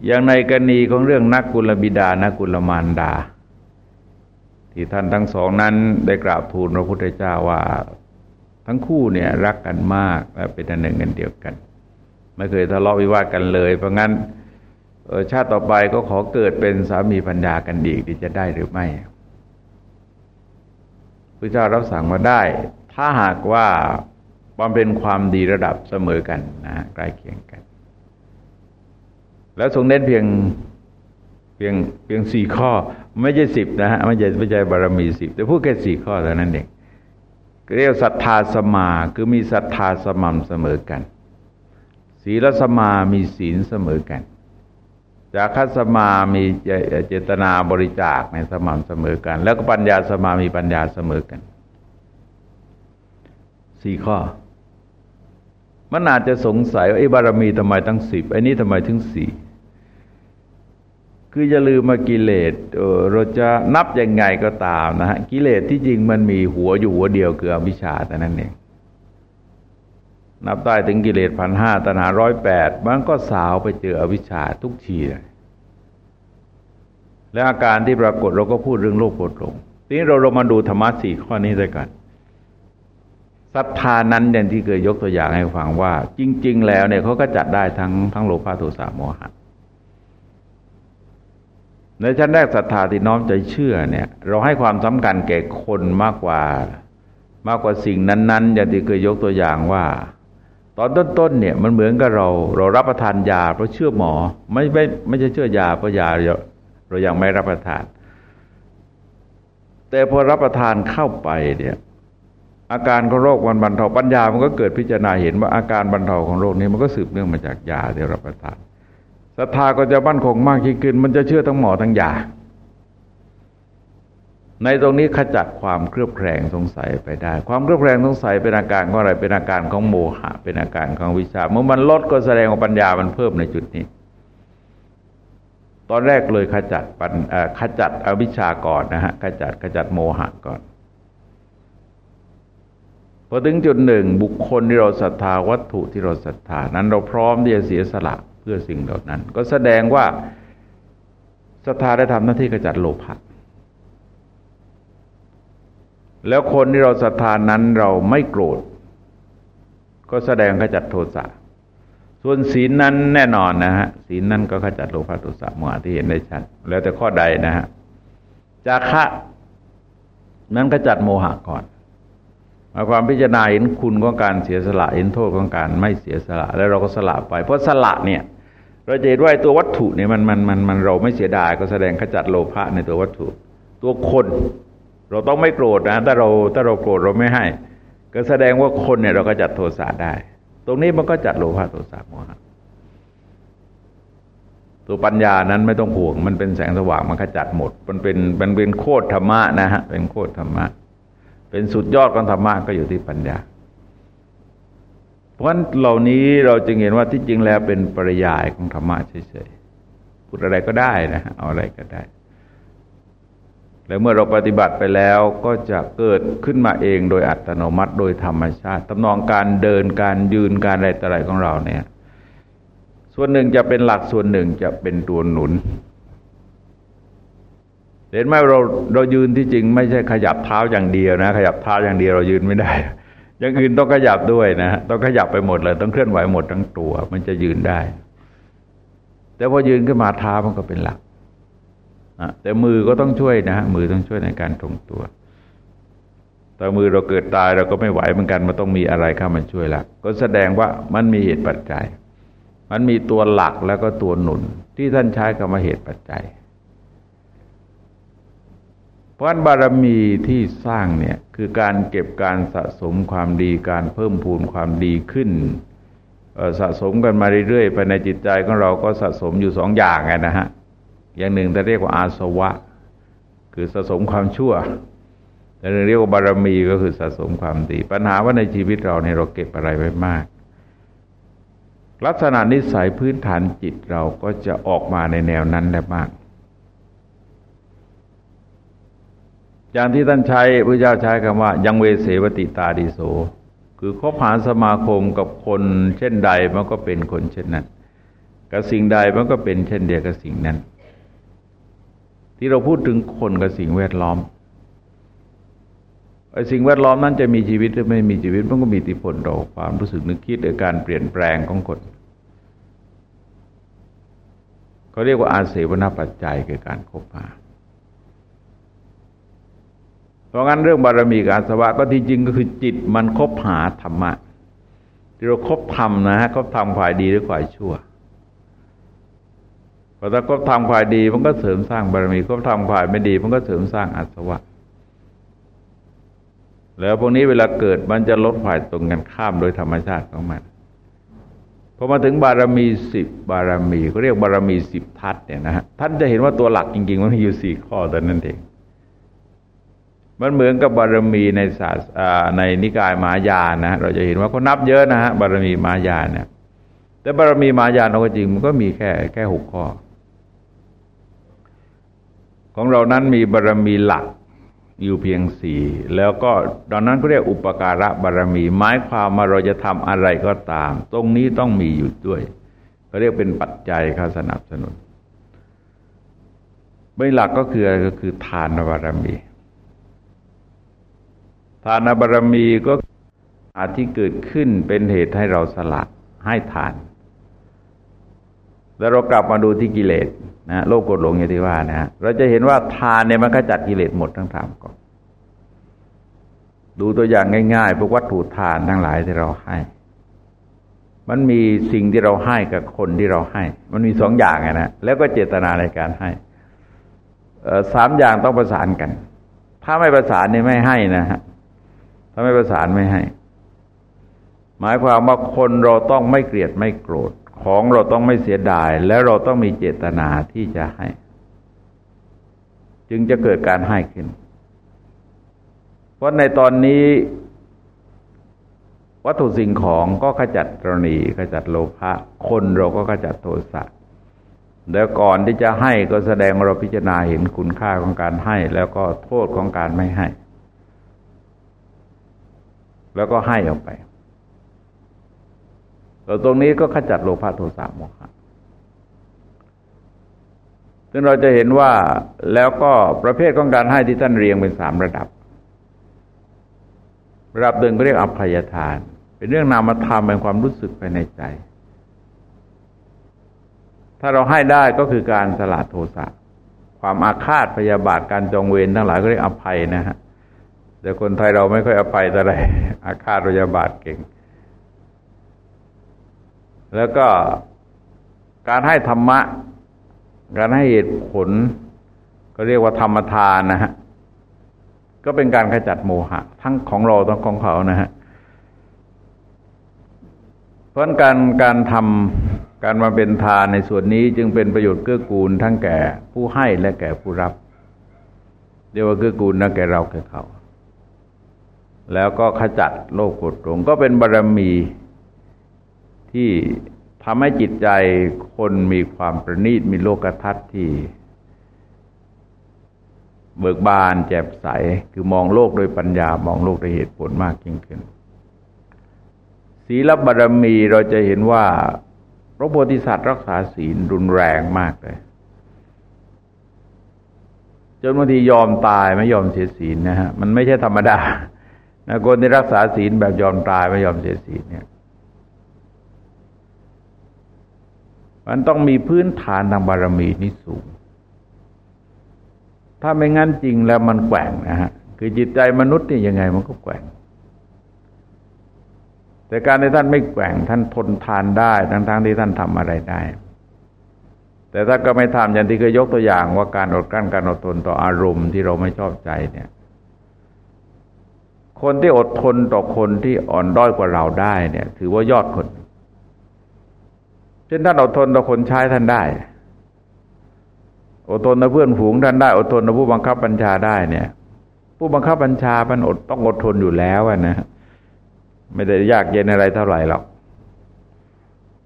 อย่างในกรณีของเรื่องนักกุลบิดานักกุลมารดา ที่ท่านทั้งสองนั้นได้กราบทูลพระพุทธเจ้าว่าทั้งคู่เนี่ยรักกันมากและเป็นอันหนึ่งกันเดียวกัน ไม่เคยทะเลาะวิวาทกันเลย เพราะงั้นชาติต่อไปก็ขอเกิดเป็นสามีปัญญากันดีกที่จะได้หรือไม่พระเจ้ารับสั่งมาได้ ถ้าหากว่าความเป็นความดีระดับเสมอกันนะใกล้เคียงกัน แล้วทรงเน้นเพียง เพียงเพียงสี่ข้อ ไม่ใช่สิบนะฮะไม่ใช่ไม่ใช่บารมีสิบแต่พูดแค่สี่ข้อเท่านั้นเองเรียกศรัทธาสมาคือมีศรัทธาสม่ำเสมอกัน ศีลสมามีศีลเสมอกันจากคัสมามีเจตนาบริจาคในสม่ำเสมอกัน แล้วก็ปัญญาสมามีปัญญาเสมอกันสี่ข้อ มันอาจจะสงสัยว่าไอ้บารมีทำไมตั้งสิบไอ้นี้ทำไมถึงสี่ คืออย่าลืมมากิเลสเราจะนับยังไงก็ตามนะฮะกิเลสที่จริงมันมีหัวอยู่หัวเดียวคืออวิชชาแต่นั้นเองนับได้ถึงกิเลสพันห้าตนาร้อยแปดมันก็สาวไปเจออวิชชาทุกทีเลยและอาการที่ปรากฏเราก็พูดเรื่องโลภโกรธลงทีนี้เราเรามาดูธรรมะสี่ข้อนี้ด้วยกันศรัทธานั้นอย่างที่เคยยกตัวอย่างให้ฟังว่า จริง ๆ แล้วเนี่ยเขาก็จัดได้ทั้งทั้งโลภะโทสะโมหะ ในชั้นแรกศรัทธาที่น้อมใจเชื่อเนี่ย เราให้ความสำคัญแก่คนมากกว่า มากกว่าสิ่งนั้นๆอย่างที่เคยยกตัวอย่างว่า ตอนต้นๆเนี่ยมันเหมือนกับเรา เรารับประทานยาเพราะเชื่อหมอ ไม่ไม่ไม่ใช่เชื่อยาเพราะยาเราเรายังไม่รับประทาน แต่พอรับประทานเข้าไปเนี่ยอาการของโรคมันบรรเทาปัญญา มันก็เกิดพิจารณาเห็นว่าอาการบรรเทาของโรคนี้มันก็สืบเนื่องมาจากยาที่รับประทาน ศรัทธาก็จะมั่นคงมากยิ่งขึ้น มันจะเชื่อทั้งหมอทั้งยาในตรงนี้ขจัดความเครือบแคลงสงสัยไปได้ ความเครือบแคลงสงสัยเป็นอาการของอะไรเป็นอาการของโมหะ เป็นอาการของวิชา เมื่อมันลดก็แสดงว่าปัญญามันเพิ่มในจุดนี้ ตอนแรกเลยขจัดปัญขจัดอวิชาก่อนนะฮะขจัดขจัดโมหะก่อนพอถึงจุดหนึ่งบุคคลที่เราศรัทธาวัตถุที่เราศรัทธานั้นเราพร้อมที่จะเสียสละ เพื่อสิ่งเหล่านั้น ก็แสดงว่าศรัทธาได้ทำหน้าที่กระจัดโลภะแล้วคนที่เราศรัทธานั้นเราไม่โกรธ ก็แสดงขจัดโทสะส่วนศีลนั้นแน่นอนนะฮะศีลนั้นก็ขจัดโลภะโทสะโมหะที่เห็นได้ชัด แล้วแต่ข้อใดนะฮะจาคะนั้นขจัดโมหะก่อนมาความพิจารณาเห็นคุณของการเสียสละเห็นโทษของการไม่เสียสละ แล้วเราก็สละไป เพราะสละเนี่ย เราจะเห็นว่าตัววัตถุเนี่ยมันมันมันมันเราไม่เสียดายก็แสดงขจัดโลภะในตัววัตถุ ตัวคน เราต้องไม่โกรธนะถ้าเราถ้าเราโกรธเราไม่ให้ ก็แสดงว่าคนเนี่ยเราก็จัดโทสะได้ ตรงนี้มันก็จัดโลภะโทสะโมหะตัวปัญญานั้นไม่ต้องห่วง มันเป็นแสงสว่างมันขจัดหมด มันเป็นมันเป็นโคตรธรรมะนะฮะเป็นโคตรธรรมะ เป็นสุดยอดของธรรมะก็อยู่ที่ปัญญา เพราะฉะนั้นเหล่านี้เราจึงเห็นว่าที่จริงแล้วเป็นปริยายของธรรมะเฉยๆพูดอะไรก็ได้นะเอาอะไรก็ได้ แล้วเมื่อเราปฏิบัติไปแล้วก็จะเกิดขึ้นมาเองโดยอัตโนมัติโดยธรรมชาติตำนองการเดินการยืนการอะไรต่ออะไรของเราเนี่ย ส่วนหนึ่งจะเป็นหลักส่วนหนึ่งจะเป็นตัวหนุนเห็นไหมเราเรายืนที่จริงไม่ใช่ขยับเท้าอย่างเดียวนะ ขยับเท้าอย่างเดียวเรายืนไม่ได้ อย่างอื่นต้องขยับด้วยนะต้องขยับไปหมดเลย ต้องเคลื่อนไหวหมดทั้งตัว มันจะยืนได้ แต่พอยืนขึ้นมาเท้ามันก็เป็นหลักแต่มือก็ต้องช่วยนะมือต้องช่วยในการตรงตัวแต่มือเราเกิดตายเราก็ไม่ไหวเหมือนกันมันต้องมีอะไรเข้ามาช่วยละก็แสดงว่ามันมีเหตุปัจจัย มันมีตัวหลักแล้วก็ตัวหนุน ที่ท่านใช้คำว่าเหตุปัจจัย ราะบารมีที่สร้างเนี่ยคือการเก็บการสะสมความดีการเพิ่มพูนความดีขึ้นสะสมกันมาเรื่อยๆไปในจิตใจของเราก็สะสมอยู่สองอย่างไงนะฮะอย่างหนึ่งจะเรียกว่าอาสวะ คือสะสมความชั่วแต่เรียกว่าบารมีก็คือสะสมความดี ปัญหาว่าในชีวิตเราเนี่ยเราเก็บอะไรไว้มาก ลักษณะนิสัยพื้นฐานจิตเราก็จะออกมาในแนวนั้นได้มาก อย่างที่ท่านใช้พระเจ้าใช้คำว่า ยังเวเสวติตาดิโส คือคบหาสมาคมกับคนเช่นใดมันก็เป็นคนเช่นนั้น กับสิ่งใดมันก็เป็นเช่นเดียวกับสิ่งนั้น ที่เราพูดถึงคนกับสิ่งแวดล้อมไอ้สิ่งแวดล้อมนั้นจะมีชีวิตหรือไม่มีชีวิตมันก็มีอิทธิพลต่อความรู้สึกนึกคิดหรือการเปลี่ยนแปลงของคนเขาเรียกว่าอาเสวนาปัจจัยคือการคบหา เพราะงั้นเรื่องบารมีกาสวะก็ที่จริงก็คือจิตมันคบหาธรรมะที่เราคบธรรมนะฮะคบธรรมฝ่ายดีหรือฝ่ายชั่วพอถ้าคบธรรมฝ่ายดีมันก็เสริมสร้างบารมีคบธรรมฝ่ายไม่ดี มันก็เสริมสร้างอาสวะ แล้วพวกนี้เวลาเกิดมันจะลดฝ่ายตรงกันข้ามโดยธรรมชาติของมันพอมาถึงบารมีสิบบารมีเขาเรียกบารมีสิบทัศเนี่ยนะฮะท่านจะเห็นว่าตัวหลักจริงๆ มันมีอยู่สี่ข้อแต่นั้นเอง มันเหมือนกับบารมีในศาสในนิกายมายานะ เราจะเห็นว่าเขานับเยอะนะฮะบารมีมายาเนี่ย แต่บารมีมายาเราก็จริงมันก็มีแค่แค่หกข้อ ของเรานั้นมีบารมีหลักอยู่เพียงสี่แล้วก็ตอนนั้นก็เรียกอุปการะบารมีหมายความว่าเราจะทำอะไรก็ตาม ตรงนี้ต้องมีอยู่ด้วยเขาเรียกเป็นปัจจัยเขาสนับสนุนใบหลักก็คือก็คือทานบารมี ทานบารมีก็อาจที่เกิดขึ้นเป็นเหตุให้เราสละให้ทาน แล้วเรากลับมาดูที่กิเลสนะโลกกดหลงอย่างที่ว่านะเราจะเห็นว่าทานเนี่ยมันขจัดกิเลสหมดทั้งสามก่อนดูตัวอย่างง่ายๆพวกวัตถุทานทั้งหลายที่เราให้ มันมีสิ่งที่เราให้กับคนที่เราให้ มันมีสองอย่างนะแล้วก็เจตนาในการให้สามอย่างต้องประสานกัน ถ้าไม่ประสานนี่ไม่ให้นะฮะ ถ้าไม่ประสานไม่ให้ หมายความว่าคนเราต้องไม่เกลียดไม่โกรธ ของเราต้องไม่เสียดาย แล้วเราต้องมีเจตนาที่จะให้ จึงจะเกิดการให้ขึ้น เพราะในตอนนี้วัตถุสิ่งของก็ขจัดตรณีขจัดโลภะคนเราก็ขจัดโทสะแล้วก่อนที่จะให้ก็แสดงเราพิจารณาเห็นคุณค่าของการให้ แล้วก็โทษของการไม่ให้ แล้วก็ให้ออกไปเราตรงนี้ก็ขจัดโลภะโทสะโมหะซึ่งเราจะเห็นว่าแล้วก็ประเภทของการให้ที่ท่านเรียงเป็นสามระดับ ระดับหนึ่งเรียกอภัยทาน เป็นเรื่องนามธรรมเป็นความรู้สึกภายในใจ ถ้าเราให้ได้ก็คือการสละโทสะความอาฆาตพยาบาทการจองเวรทั้งหลายก็เรียกอภัยนะฮะ แต่คนไทยเราไม่ค่อยอภัยแต่ไร อาฆาตพยาบาทเก่ง แล้วก็การให้ธรรมะ การให้เหตุผล ก็เรียกว่าธรรมทานนะฮะ ก็เป็นการขจัดโมหะ ทั้งของเราทั้งของเขานะฮะ เพราะการการทำการมาเป็นทานในส่วนนี้จึงเป็นประโยชน์เกื้อกูลทั้งแก่ผู้ให้และแก่ผู้รับ เรียกว่าเกื้อกูลนะแก่เราแก่เขา แล้วก็ขจัดโลกกดตรงก็เป็นบารรมีที่ทำให้จิตใจคนมีความประณีตมีโลกทัศน์ที่ เบิกบานแจ่มใสคือมองโลกโดยปัญญามองโลกโดยเหตุผลมากยิ่งขึ้น ศีลบารมีเราจะเห็นว่าพระโพธิสัตว์รักษาศีลรุนแรงมากเลยจนบางทียอมตายไม่ยอมเสียศีลนะฮะมันไม่ใช่ธรรมดา นะคนที่รักษาศีลแบบยอมตายไม่ยอมเสียศีลเนี่ย มันต้องมีพื้นฐานทางบารมีนี่สูง ถ้าไม่งั้นจริงแล้วมันแกว่งนะฮะ คือจิตใจมนุษย์นี่ยังไงมันก็แกว่ง แต่การที่ท่านไม่แกว่งท่านทนทานได้ ทั้งๆทที่ท่านทำอะไรได้ แต่ถ้าก็ไม่ทำอย่างที่เคยยกตัวอย่างว่าการอดกั้นการอดทนต่ออารมณ์ที่เราไม่ชอบใจเนี่ย คนที่อดทนต่อคนที่อ่อนด้อยกว่าเราได้เนี่ย ถือว่ายอดคนเช่นท่านอดทนต่อคนใช้ท่านได้ อดทนต่อเพื่อนฝูงท่านได้ อดทนต่อผู้บังคับบัญชาได้เนี่ย ผู้บังคับบัญชามันอดต้องอดทนอยู่แล้วนะไม่ได้ยากเย็นอะไรเท่าไหร่หรอก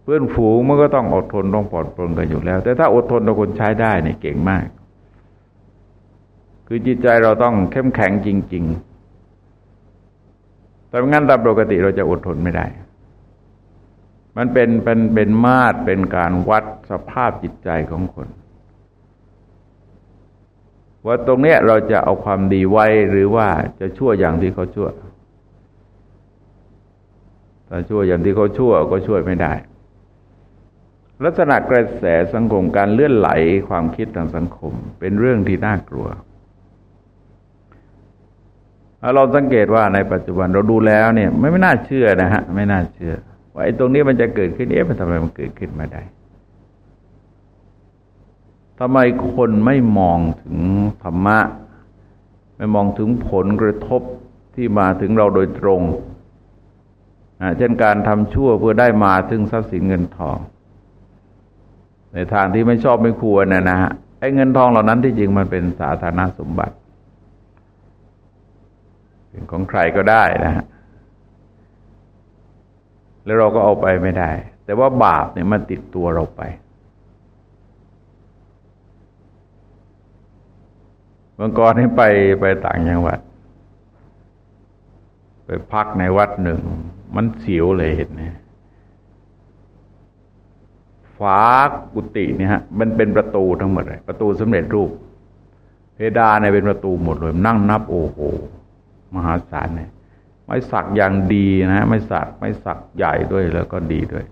เพื่อนฝูงมันก็ต้องอดทนต้องปลอดปลนกันอยู่แล้ว แต่ถ้าอดทนต่อคนใช้ได้เนี่ยเก่งมาก คือจิตใจเราต้องเข้มแข็งจริง ๆ แต่งั้นตามปกติเราจะอดทนไม่ได้ มันเป็นเป็นเป็นมาตรเป็นการวัดสภาพจิตใจของคนว่าตรงเนี้ยเราจะเอาความดีไว้หรือว่าจะชั่วอย่างที่เขาชั่วถ้าชั่วอย่างที่เขาชั่วก็ช่วยไม่ได้ ลักษณะกระแสสังคมการเลื่อนไหลความคิดทางสังคม เป็นเรื่องที่น่ากลัว เราสังเกตว่าในปัจจุบันเราดูแล้วเนี่ยไม่ไม่น่าเชื่อนะฮะไม่น่าเชื่อว่าไอ้ตรงนี้มันจะเกิดขึ้นเอ๊ะมันทำไมมันเกิดขึ้นมาได้ทำไมคนไม่มองถึงธรรมะ ไม่มองถึงผลกระทบที่มาถึงเราโดยตรงเช่นการทำชั่วเพื่อได้มาถึงทรัพย์สินเงินทอง ในทางที่ไม่ชอบไม่ควรนะนะฮะไอ้เงินทองเหล่านั้นที่จริงมันเป็นสาธารณสมบัติ เป็นของใครก็ได้นะฮะแล้วเราก็เอาไปไม่ได้ แต่ว่าบาปเนี่ยมันติดตัวเราไป เมื่อก่อนนี้ไปไปต่างจังหวัด ไปพักในวัดหนึ่ง มันเสียวเลยเห็นไหมฝากุฏิเนี่ยฮะมันเป็นประตูทั้งหมดเลยประตูสำเร็จรูป เพดานเนี่ยเป็นประตูหมดเลยนั่งนับโอ้โห มหาศาลเนี่ยไม่สักอย่างดีนะไม่สักไม่สักใหญ่ด้วยแล้วก็ดีด้วย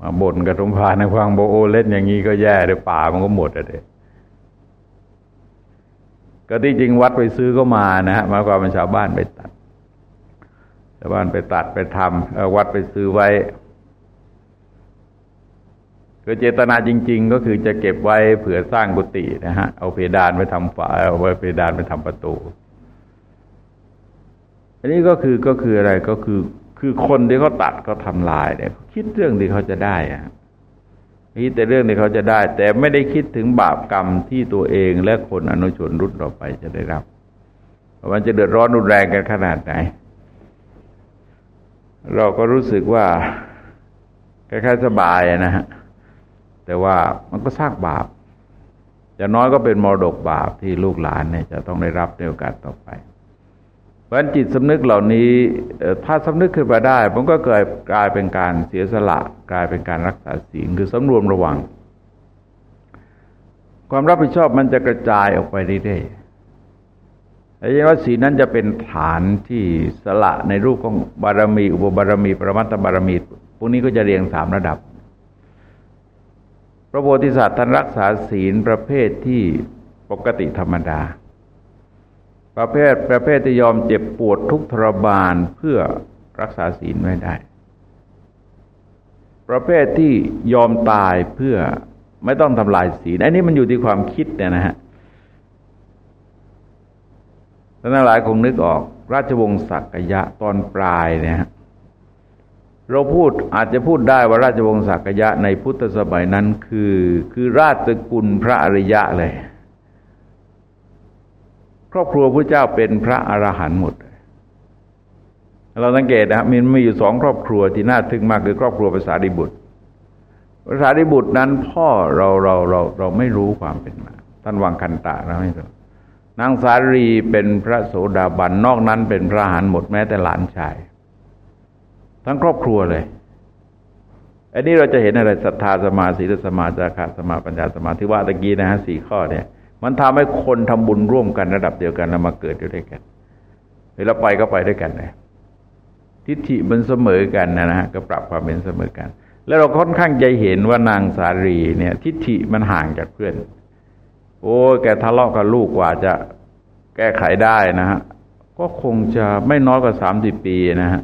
มาบ่นกับสมภารในฟังโบโอเล่นอย่างนี้ก็แย่เลยป่ามันก็หมดอะเลยก็ที่จริงวัดไปซื้อก็มานะฮะมาความเป็นชาวบ้านไปตัดชาวบ้านไปตัดไปทำวัดไปซื้อไว้ ก็เจตนาจริง ๆ ก็คือจะเก็บไว้เผื่อสร้างกุฏินะฮะเอาเพดานไปทำฝาเอาไว้เพดานไปทำประตู อันนี้ก็คือก็คืออะไรก็คือคือคนที่เขาตัดเขาทำลายเนี่ยคิดเรื่องที่เขาจะได้อะคิดแต่เรื่องที่เขาจะได้ แต่ไม่ได้คิดถึงบาปกรรมที่ตัวเองและคนอนุชนรุ่นต่อไปจะได้รับมันจะเดือดร้อนรุนแรงกันขนาดไหน เราก็รู้สึกว่าคล้ายๆสบายนะฮะ แต่ว่ามันก็สร้างบาปจะน้อยก็เป็นมรดกบาปที่ลูกหลานเนี่ยจะต้องได้รับในโอกาสต่อไปเพราะจิตสำนึกเหล่านี้ถ้าสำนึกขึ้นมาได้ มันก็เกิดกลายเป็นการเสียสละกลายเป็นการรักษาศีลคือสำรวมระวัง ความรับผิดชอบมันจะกระจายออกไปเรื่อยๆไอ้ว่าศีลนั้นจะเป็นฐานที่สละในรูปของบารมี อุปบารมี ประมัตตบารมีพวกนี้ก็จะเรียงสามระดับ พระโพธิสัตว์ท่านรักษาศีลประเภทที่ปกติธรรมดา ประเภทประเภทที่ยอมเจ็บปวดทุกทรมานเพื่อรักษาศีลไว้ได้ ประเภทที่ยอมตายเพื่อไม่ต้องทำลายศีลอันนี้มันอยู่ที่ความคิดเนี่ยนะฮะท่านหลายคงนึกออก ราชวงศ์สักยะตอนปลายเนี่ย เราพูดอาจจะพูดได้ว่าราชวงศ์สักยะในพุทธสมัยนั้นคือคือราชกุลพระอริยะเลย ครอบครัวพระเจ้าเป็นพระอรหันต์หมด เราสังเกตนะมันมีอยู่สองครอบครัวที่น่าทึ่งมากคือครอบครัวภาษาดิบุตรภาษาดิบุตรนั้นพ่อเราเราเราเราไม่รู้ความเป็นมา ท่านวังคันตะเราไม่รู้นางสารีเป็นพระโสดาบันนอกนั้นเป็นพระหันหมดแม้แต่หลานชาย ทั้งครอบครัวเลย อันนี้เราจะเห็นอะไรศรัทธาสมาสีลสมาจาระสมาปัญญาสมาธิว่าตะกี้นะฮะสี่ข้อเนี่ย มันทำให้คนทำบุญร่วมกันระดับเดียวกันแล้วมาเกิดอยู่ด้วยกันเวลาไปก็ไปด้วยกันเลยทิฏฐิมันเสมอกันนะฮะก็ปรับความเป็นเสมอกัน แล้วเราค่อนข้างใจเห็นว่านางสารีเนี่ย ทิฏฐิมันห่างจากเพื่อน โอ้แกทะเลาะกับลูกกว่าจะแก้ไขได้นะฮะก็คงจะไม่น้อยกว่าสามสิบปีนะฮะ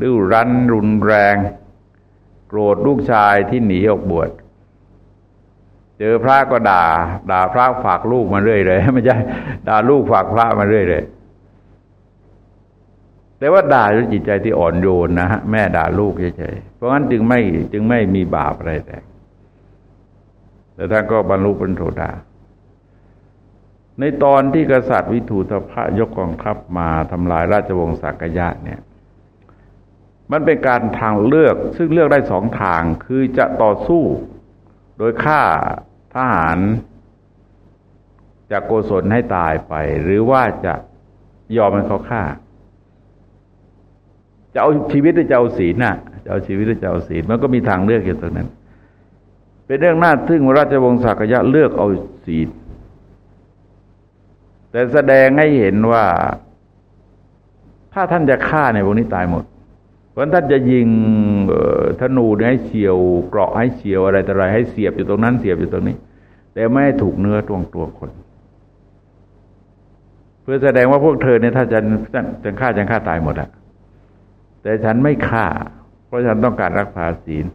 ดื้อรั้นรุนแรง โกรธลูกชายที่หนีออกบวชเจอพระก็ด่า ด่าพระฝากลูกมาเรื่อยเลยไม่ใช่ด่าลูกฝากพระมาเรื่อยเลยแต่ว่าด่าด้วยจิตใจที่อ่อนโยนนะฮะแม่ด่าลูกเฉยๆเพราะงั้นจึงไม่จึงไม่มีบาปอะไรแต่แต่ท่านก็บรรลุเป็นโสดา ในตอนที่กษัตริย์วิถูตภะยกกองทัพมาทำลายราชวงศ์สักยะเนี่ย มันเป็นการทางเลือกซึ่งเลือกได้สองทางคือจะต่อสู้ โดยฆ่าทหารจากโกศลให้ตายไป หรือว่าจะยอมให้เขาฆ่า จะเอาชีวิตหรือจะเอาศีลน่ะจะเอาชีวิตหรือจะเอาศีลมันก็มีทางเลือกอยู่ตรงนั้น เป็นเรื่องน่าทึ่งราชวงศ์สักยะเลือกเอาศีลแต่แสดงให้เห็นว่า ถ้าท่านจะฆ่าในวกนี้ตายหมด พราะท่านจะยิงธนูให้เฉียวเกราะให้เฉียวอะไรต่ออะไรให้เสียบอยู่ตรงนั้นเสียบอยู่ตรงนี้ แต่ไม่ถูกเนื้อตวงตัวคน เพื่อแสดงว่าพวกเธอเนี่ยถ้าจะจะฆ่าจะฆ่าตายหมดอะแต่ฉันไม่ฆ่า เพราะฉันต้องการรักษาศีล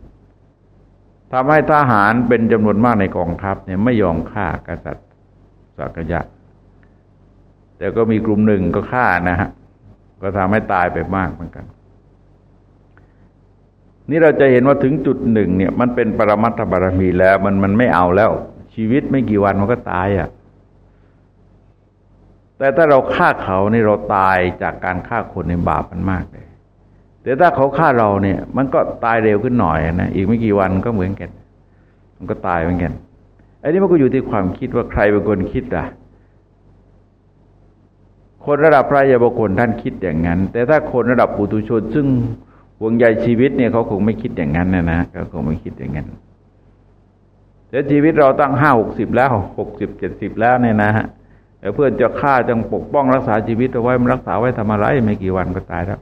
ทำให้ทหารเป็นจำนวนมากในกองทัพเนี่ยไม่ยอมฆ่ากษัตริย์สักยะ แต่ก็มีกลุ่มหนึ่งก็ฆ่านะฮะก็ทำให้ตายไปมากเหมือนกัน นี่เราจะเห็นว่าถึงจุดหนึ่งเนี่ย มันเป็นปรมัตถบารมีแล้ว มันมันไม่เอาแล้ว ชีวิตไม่กี่วันมันก็ตายอะ่ะ แต่ถ้าเราฆ่าเขานี่เราตายจากการฆ่าคนในบาปมันมากเลย แต่ถ้าเขาฆ่าเราเนี่ย มันก็ตายเร็วขึ้นหน่อยนะอีกไม่กี่วันก็เหมือนกัน มันก็ตายเหมือนกันไอ้นี่มันก็อยู่ที่ความคิดว่าใครเป็นคนคิดอะคนระดับพระยาบุคคลท่านคิดอย่างนั้น แต่ถ้าคนระดับปุถุชนซึ่ง ห่วงใยชีวิตเนี่ยเขาคงไม่คิดอย่างนั้นนะนะเขาคงไม่คิดอย่างนั้นแต่ชีวิตเราตั้งห้าหกสิบแล้วหกสิบเจ็ดสิบแล้วเนี่ยนะฮะแต่เพื่อนจะฆ่าจังปกป้องรักษาชีวิตเอาไว้มันรักษาไว้ทำอะไรไม่กี่วันก็ตายแล้ว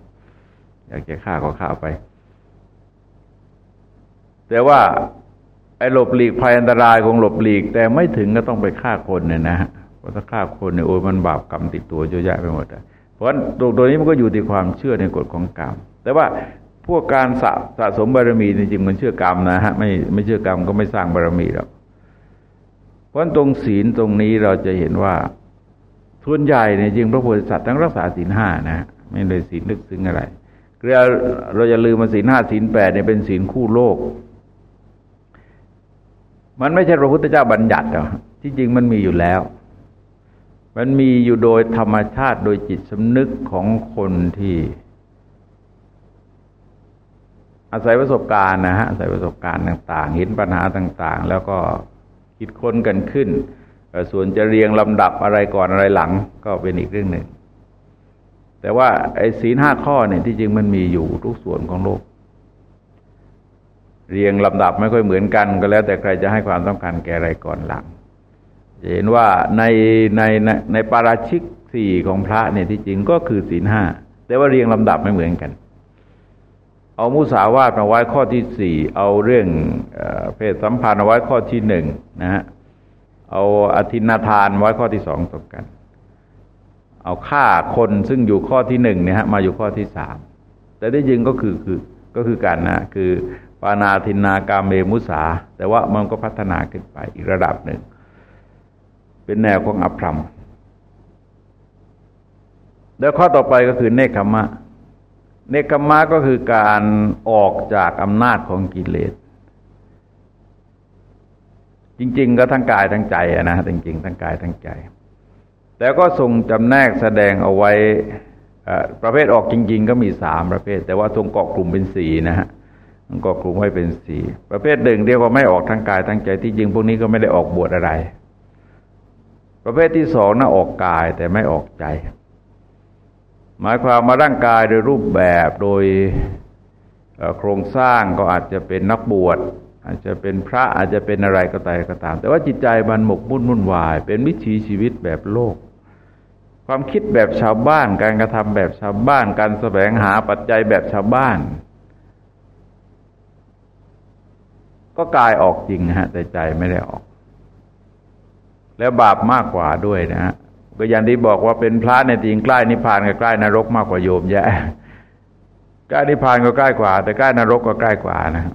อยากจะฆ่าก็ฆ่าไป แต่ว่า ไอ้หลบหลีกภัยอันตรายคงหลบหลีก แต่ไม่ถึงก็ต้องไปฆ่าคนเนี่ยนะฮะพราะถ้าฆ่าคนเนี่ยโอ้ยมันบาปกรรมติดตัวเยอะแยะไปหมดเพราะฉะนั้นตัวนี้มันก็อยู่ที่ความเชื่อในกฎของกรรมแต่ว่า พวกการสะสะสมบารมีจริงๆมันเชื่อกรรมนะฮะไม่ไม่เชื่อกรรมก็ไม่สร้างบารมีหรอกเพราะตรงศีลตรงนี้เราจะเห็นว่าทุนใหญ่เนี่ยจริงพระโพธิสัตว์ทั้งรักษาศีลห้านะ ไม่เลยศีลลึกซึ้งอะไรเราเราจะลืมมาศีลห้าศีลแปดเนี่ยเป็นศีลคู่โลก มันไม่ใช่พระพุทธเจ้าบัญญัติหรอกที่จริงมันมีอยู่แล้ว มันมีอยู่โดยธรรมชาติโดยจิตสำนึกของคนที่ อาศัยประสบการณ์นะฮะอาศัยประสบการณ์ต่าง ๆ เห็นปัญหาต่าง ๆ แล้วก็คิดค้นกันขึ้น ส่วนจะเรียงลำดับอะไรก่อนอะไรหลังก็เป็นอีกเรื่องหนึ่ง แต่ว่าไอ้ศีลห้าข้อเนี่ยที่จริงมันมีอยู่ทุกส่วนของโลก เรียงลำดับไม่ค่อยเหมือนกันก็แล้ว แต่ใครจะให้ความต้องการแก่อะไรก่อนหลังเห็นว่าในในในในปาราชิกสี่ของพระเนี่ยที่จริงก็คือศีลห้าแต่ว่าเรียงลำดับไม่เหมือนกัน เอามุสาวาทมาไว้ข้อที่สี่เอาเรื่องเพศสัมพันธ์เอาไว้ข้อที่หนึ่งนะฮะเอาอธินาทานไว้ข้อที่สองตกกัน เอาฆ่าคนซึ่งอยู่ข้อที่หนึ่งเนี่ยฮะมาอยู่ข้อที่สามแต่ได้ยิงก็คือคือก็คือการนะคือปานาทินากามเมมุสา แต่ว่ามันก็พัฒนาขึ้นไปอีกระดับหนึ่ง เป็นแนวของอภรรมแล้วข้อต่อไปก็คือเนคขมะ เนคขมะก็คือการออกจากอำนาจของกิเลส จริง ๆ ก็ทั้งกายทั้งใจนะจริง ๆ ทั้งกายทั้งใจ แต่ก็ทรงจำแนกแสดงเอาไว้ประเภทออกจริง ๆ ก็มีสามประเภท แต่ว่าทรงเกาะกลุ่มเป็นสี่นะฮะเกาะกลุ่มไว้เป็นสี่ประเภทหนึ่งเรียกว่าไม่ออกทั้งกายทั้งใจที่จริงพวกนี้ก็ไม่ได้ออกบวชอะไร ประเภทที่สองน่ะออกกายแต่ไม่ออกใจ หมายความมาร่างกายโดยรูปแบบโดยโครงสร้างก็อาจจะเป็นนักบวชอาจจะเป็นพระอาจจะเป็นอะไรก็ตามก็ตาม แต่ว่าจิตใจมันหมกมุ่นวุ่นวาย เป็นวิถีชีวิตแบบโลก ความคิดแบบชาวบ้าน การกระทำแบบชาวบ้าน การแสวงหาปัจจัยแบบชาวบ้าน ก็กายออกจริงฮะแต่ใจไม่ได้ออก แล้วบาปมากกว่าด้วยนะฮะ ก็อย่างที่บอกว่าเป็นพระในจริงใกล้นิพพานกับใกล้นรกมากกว่าโยมแย่ใกล้นิพพานก็ใกล้กว่า แต่ใกล้นรกก็ใกล้กว่านะ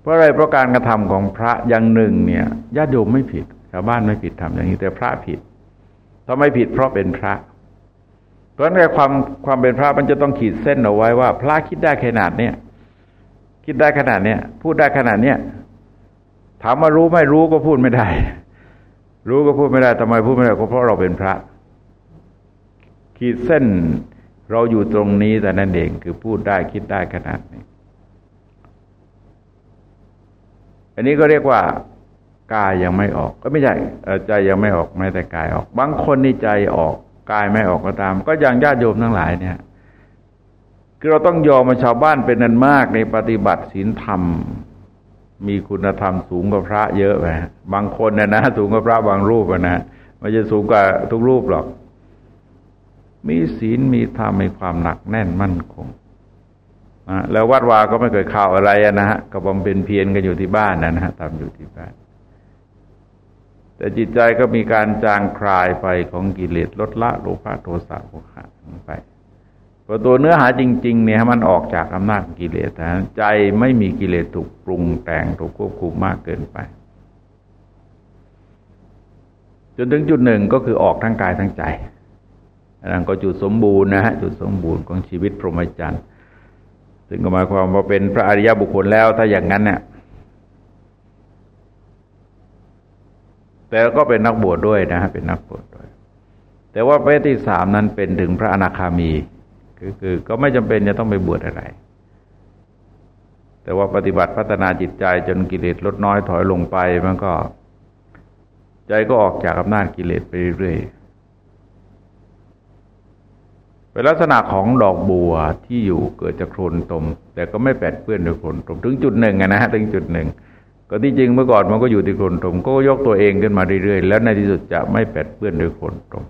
เพราะอะไรเพราะการกระทำของพระอย่างหนึ่งเนี่ยญาติโยมไม่ผิดชาวบ้านไม่ผิดทำอย่างนี้ แต่พระผิดทำไมผิดเพราะเป็นพระเพราะนั้นความความเป็นพระมันจะต้องขีดเส้นเอาไว้ว่า พระคิดได้ขนาดเนี้ยคิดได้ขนาดเนี้ยพูดได้ขนาดเนี้ยถามว่ารู้ไม่รู้ก็พูดไม่ได้ รู้ก็พูดไม่ได้ทำไมพูดไม่ได้ก็เพราะเราเป็นพระ ขีดเส้นเราอยู่ตรงนี้แต่นั่นเองคือพูดได้คิดได้ขนาดนี้ อันนี้ก็เรียกว่ากายยังไม่ออก ก็ไม่ใช่ใจยังไม่ออกไม่แต่กายออก บางคนนี่ใจออกกายไม่ออกก็ตาม ก็อย่างญาติโยมทั้งหลายเนี่ยคือเราต้องยอมมาชาวบ้านเป็นนันมากในปฏิบัติศีลธรรม มีคุณธรรมสูงกว่าพระเยอะไปบางคนนะนะสูงกว่าพระบางรูปนะไม่จะสูงกว่าทุกรูปหรอก มีศีลมีธรรมมีความหนักแน่นมั่นคงนะแล้ววัดวาก็ไม่เคยข่าวอะไรนะฮะก็บำเพ็ญเพียรกันอยู่ที่บ้านนะฮะทำอยู่ที่บ้าน แต่จิตใจก็มีการจางคลายไปของกิเลสลดละโลภะโทสะโมหะไป พอตัวเนื้อหาจริง ๆ เนี่ยมันออกจากอำนาจกิเลสแต่ใจไม่มีกิเลสถูกปรุงแต่งถูกควบคุมมากเกินไป จนถึงจุดหนึ่งก็คือออกทั้งกายทั้งใจนั่นก็จุดสมบูรณ์นะฮะจุดสมบูรณ์ของชีวิตพรหมจรรย์ซึ่งก็หมายความว่าเป็นพระอริยบุคคลแล้ว ถ้าอย่างนั้นเนี่ยแต่ก็เป็นนักบวชดด้วยนะฮะเป็นนักบวชดด้วย แต่ว่าเพศที่สามนั้นเป็นถึงพระอนาคามี คือคือก็ไม่จำเป็นจะต้องไปบวชอะไร แต่ว่าปฏิบัติพัฒนาจิตใจจนกิเลสลดน้อยถอยลงไปมันก็ ใจก็ออกจากอำนาจกิเลสไปเรื่อยเป็นลักษณะของดอกบัวที่อยู่เกิดจากโคลนตม แต่ก็ไม่แปดเปื้อนด้วยโคลนตม ถึงจุดหนึ่งนะฮะถึงจุดหนึ่งก็ที่จริงเมื่อก่อนมันก็อยู่ที่โคลนตม ก็ยกตัวเองขึ้นมาเรื่อยๆแล้วในที่สุดจะไม่แปดเปื้อนด้วยโคลนตม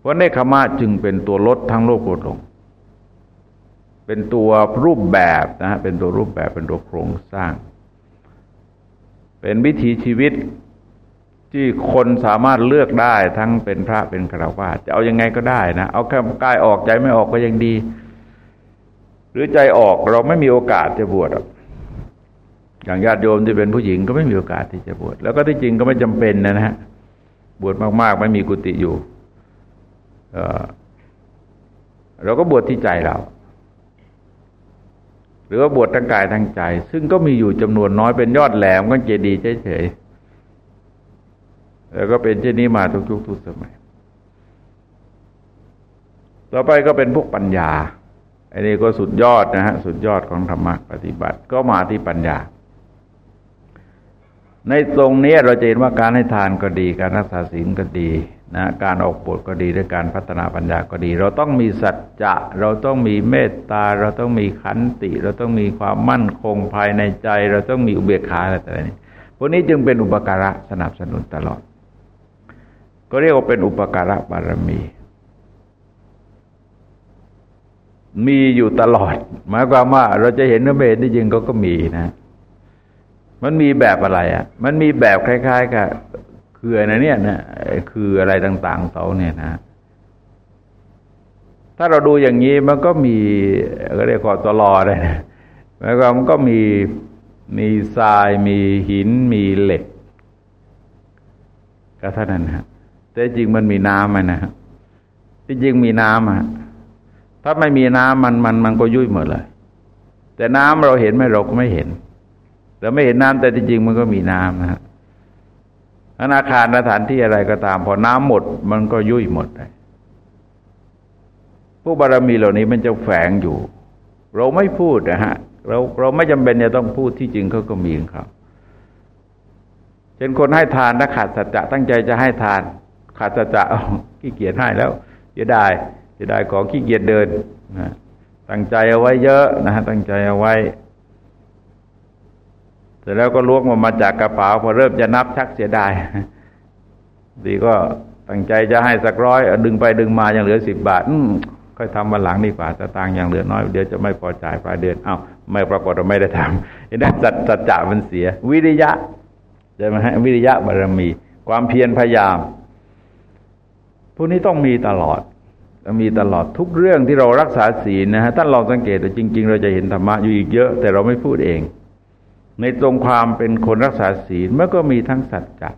เพราะในคขมะจึงเป็นตัวลดทั้งโลกโกรธลง เป็นตัวรูปแบบนะฮะเป็นตัวรูปแบบเป็นตัวโครงสร้าง เป็นวิถีชีวิตที่คนสามารถเลือกได้ทั้งเป็นพระเป็นฆราวาสจะเอายังไงก็ได้นะ เอาแค่กายออกใจไม่ออกก็ยังดี หรือใจออกเราไม่มีโอกาสจะบวชอย่างญาติโยมที่เป็นผู้หญิงก็ไม่มีโอกาสที่จะบวชแล้วก็ที่จริงก็ไม่จำเป็นนะฮะบวชมากๆ ไม่มีกุฏิอยู่ เราก็บวชที่ใจเรา หรือว่าบวชทั้งกายทั้งใจ ซึ่งก็มีอยู่จำนวนน้อยเป็นยอดแหลมก็เจดีเฉยๆแล้วก็เป็นเช่นนี้มาทุกยุคทุกสมัย ต่อไปก็เป็นพวกปัญญาอันนี้ก็สุดยอดนะฮะสุดยอดของธรรมะปฏิบัติก็มาที่ปัญญา ในตรงนี้เราจะเห็นว่าการให้ทานก็ดี การรักษาศีลก็ดี นะการออกบทก็ดีด้วยการพัฒนาปัญญาก็ดี เราต้องมีสัจจะ เราต้องมีเมตตา เราต้องมีขันติ เราต้องมีความมั่นคงภายในใจ เราต้องมีอุเบกขาอะไรต่างๆพวกนี้จึงเป็นอุปการะสนับสนุนตลอด ก็เรียกว่าเป็นอุปการะบารมี มีอยู่ตลอด หมายความว่า เราจะเห็นว่าเมตที่จริงก็ก็มีนะ มันมีแบบอะไรอะ มันมีแบบคล้ายๆกับ คืออะไรเนี่ยนะคืออะไรต่าง ๆเขาเนี่ยนะ ถ้าเราดูอย่างนี้มันก็มีก็เรียกว่าตลอดเลยนะแล้วก็มันก็มีมีทรายมีหินมีเหล็ก ก็เท่านั้นฮะแต่จริงมันมีน้ำนะฮะที่จริงมีน้ำอะถ้าไม่มีน้ำมันมันมันก็ยุ่ยหมดเลย แต่น้ำเราเห็นไหมเราก็ไม่เห็นเราไม่เห็นน้ำแต่จริงมันก็มีน้ำนะฮะ ธนาคารสถานที่อะไรก็ตาม พอน้ำหมดมันก็ยุ่ยหมดเลยผู้บารมีเหล่านี้มันจะแฝงอยู่ เราไม่พูดนะฮะ เราเราไม่จำเป็นจะต้องพูดที่จริงเขาก็มีของเขาเช่นคนให้ทานถ้าขาดสัจจะตั้งใจจะให้ทาน ขาดสัจจะขี้เกียจให้แล้วจะได้จะได้ของขี้เกียจเดินนะตั้งใจเอาไว้เยอะนะฮะตั้งใจเอาไว้ เสร็จแล้วก็ล้วงมามาจากกระเป๋าพอเริ่มจะนับชักเสียดายดีก็ตั้งใจจะให้สักร้อยดึงไปดึงมายังเหลือสิบบาท อืค่อยทำวันหลังดีกว่าสตางค์ยังเหลือน้อยเดี๋ยวจะไม่พอจ่ายปลายเดือนเอา้าไม่ปรากฏว่าไม่ได้ทำเห็นไหมสัจสัจจะมันเสีย วิริยะใช่ไหมฮะวิริยะบารมี ความเพียรพยายามพวกนี้ต้องมีตลอดมีตลอดทุกเรื่องที่เรารักษาศีลนะฮะท่านลองสังเกตแต่จริง ๆ เราจะเห็นธรรมะอยู่อีกเยอะ แต่เราไม่พูดเอง ในตรงความเป็นคนรักษาศีลมันก็มีทั้งสัจจะ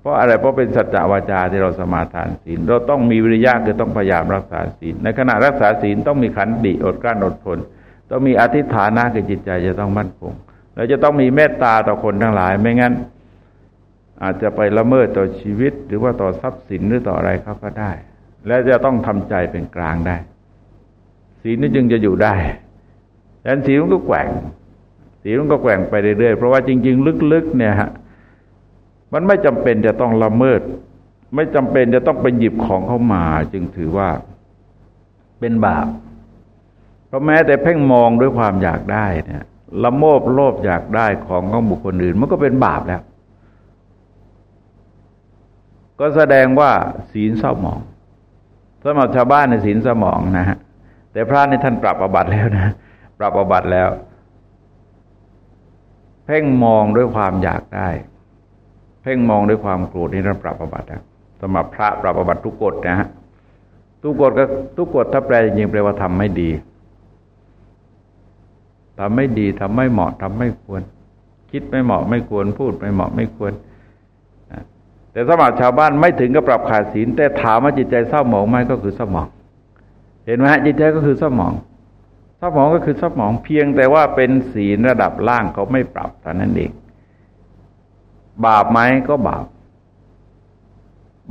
เพราะอะไรเพราะเป็นสัจจะวาจาที่เราสมาทานศีล เราต้องมีวิริยะคือต้องพยายามรักษาศีล ในขณะรักษาศีลต้องมีขันติอดกลั้นอดทน ต้องมีอธิฐานะคือจิตใจจะต้องมั่นคงเราจะต้องมีเมตตาต่อคนทั้งหลายไม่งั้น อาจจะไปละเมิดต่อชีวิต หรือว่าต่อทรัพย์สินหรือต่ออะไรเขาก็ได้ และจะต้องทำใจเป็นกลางได้ ศีลนี่จึงจะอยู่ได้แต่ศีลมันก็แกว่ง ศีมันก็แกว่งไปเรื่อยๆเพราะว่าจริง ๆ ลึกๆเนี่ยฮะมันไม่จำเป็นจะต้องละเมิด ไม่จำเป็นจะต้องไปหยิบของเข้ามา จึงถือว่าเป็นบาปเพราะแม้แต่เพ่งมองด้วยความอยากได้เนี่ยละโมบโลภอยากได้ของของบุคคลอื่น มันก็เป็นบาปแล้ว ก็แสดงว่าศีลเศร้าหมองสำหรับชาวบ้านในศีลเศร้าหมองนะฮะแต่พระในท่านปรับอบัตแล้วนะ ปรับอบัตแล้ว เพ่งมองด้วยความอยากได้ เพ่งมองด้วยความโกรธนี่ท่านปรับอบัตแล้วสำหรับพระปรับอบัตทุกกฎนะฮะทุกกฎก็ทุกกฎถ้าแปลจริงแปลว่าทำไม่ดีทำไม่ดีทำไม่เหมาะทำไม่ควร คิดไม่เหมาะไม่ควรพูดไม่เหมาะไม่ควร แต่สมัครชาวบ้านไม่ถึงกับปรับขาดศีลแต่ถามว่าจิตใจเศร้าหมองไหมก็คือเศร้าหมอง เห็นไหมฮะจิตใจก็คือเศร้าหมอง เศร้าหมองก็คือเศร้าหมองเพียงแต่ว่าเป็นศีลระดับล่างเขาไม่ปรับแต่านั้นเอง บาปไหมก็บาป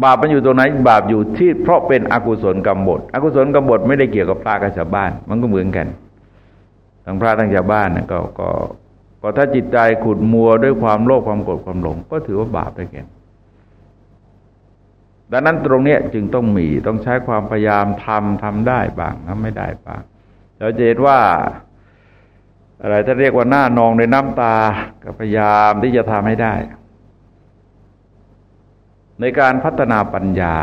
บาปมันอยู่ตรงไหน บาปอยู่ที่เพราะเป็นอกุศลกรรมบทอกุศลกรรมบทไม่ได้เกี่ยวกับพระกับชาวบ้าน มันก็เหมือนกันทั้งพระทั้งชาวบ้านนะก็ก็ก็ถ้าจิตใจขุดมัวด้วยความโลภความโกรธความหลง ก็ถือว่าบาปได้แก่ดังนั้นตรงนี้จึงต้องมีต้องใช้ความพยายามทำทำได้บ้างทำไม่ได้บ้าง เราจะเห็นว่า อะไรถ้าเรียกว่าหน้านองในน้ำตาก็พยายามที่จะทำให้ได้ ในการพัฒนาปัญญา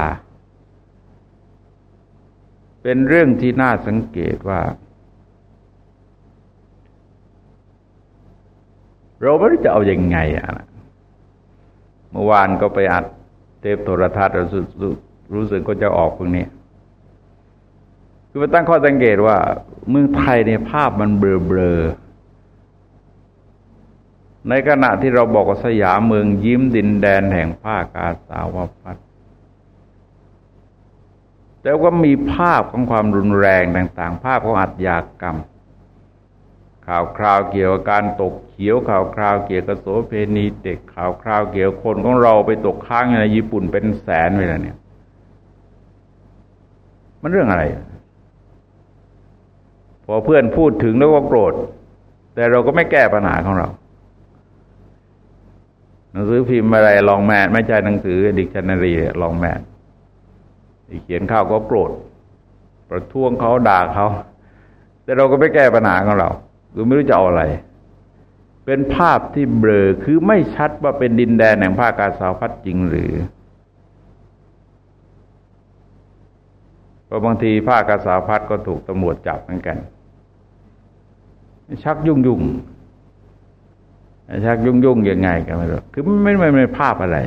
เป็นเรื่องที่น่าสังเกตว่า เราไม่รู้จะเอาอย่างไงอะเมื่อวานก็ไปอัดเทปโทรทัศน์เรารู้สึกก็จะออกพวกนี้ คือมาตั้งข้อสังเกตว่า เมืองไทยในภาพมันเบลอเบลอในขณะที่เราบอกว่าสยามเมืองยิ้มดินแดนแห่งผ้ากาสาวพัสตร์แต่ว่ามีภาพของความรุนแรงต่างๆ ภาพของอาชญากรรม ข่าวคราวเกี่ยวกับการตกเขียวข่าวคราวเกี่ยวกับโสเพณีเด็กข่าวคราวเกี่ยวกับคนของเราไปตกค้างในญี่ปุ่นเป็นแสนเวลาเนี่ย มันเรื่องอะไร อเพื่อนพูดถึงแล้วก็โกรธ แต่เราก็ไม่แก้ปัญหาของเรา หนังสือพิมพ์อะไรลองแมนไม่ใช่หนังสือดิกชันนารีลองแมนเขียนข้าวก็โกรธ ประท้วงเขาด่าเขาแต่เราก็ไม่แก้ปัญหาของเราคือไม่รู้จะเอาอะไร เป็นภาพที่เบลอคือไม่ชัดว่าเป็นดินแดนแห่งภาคกาสาวพัดจริงหรือเพราะบางทีภาคกาสาวพัดก็ถูกตำรวจจับเหมือนกัน ชักยุ่งยุ่งชักยุ่งยุ่งยังไงกันไม่รู้คือไม่ไม่ไม่ภาพอะไร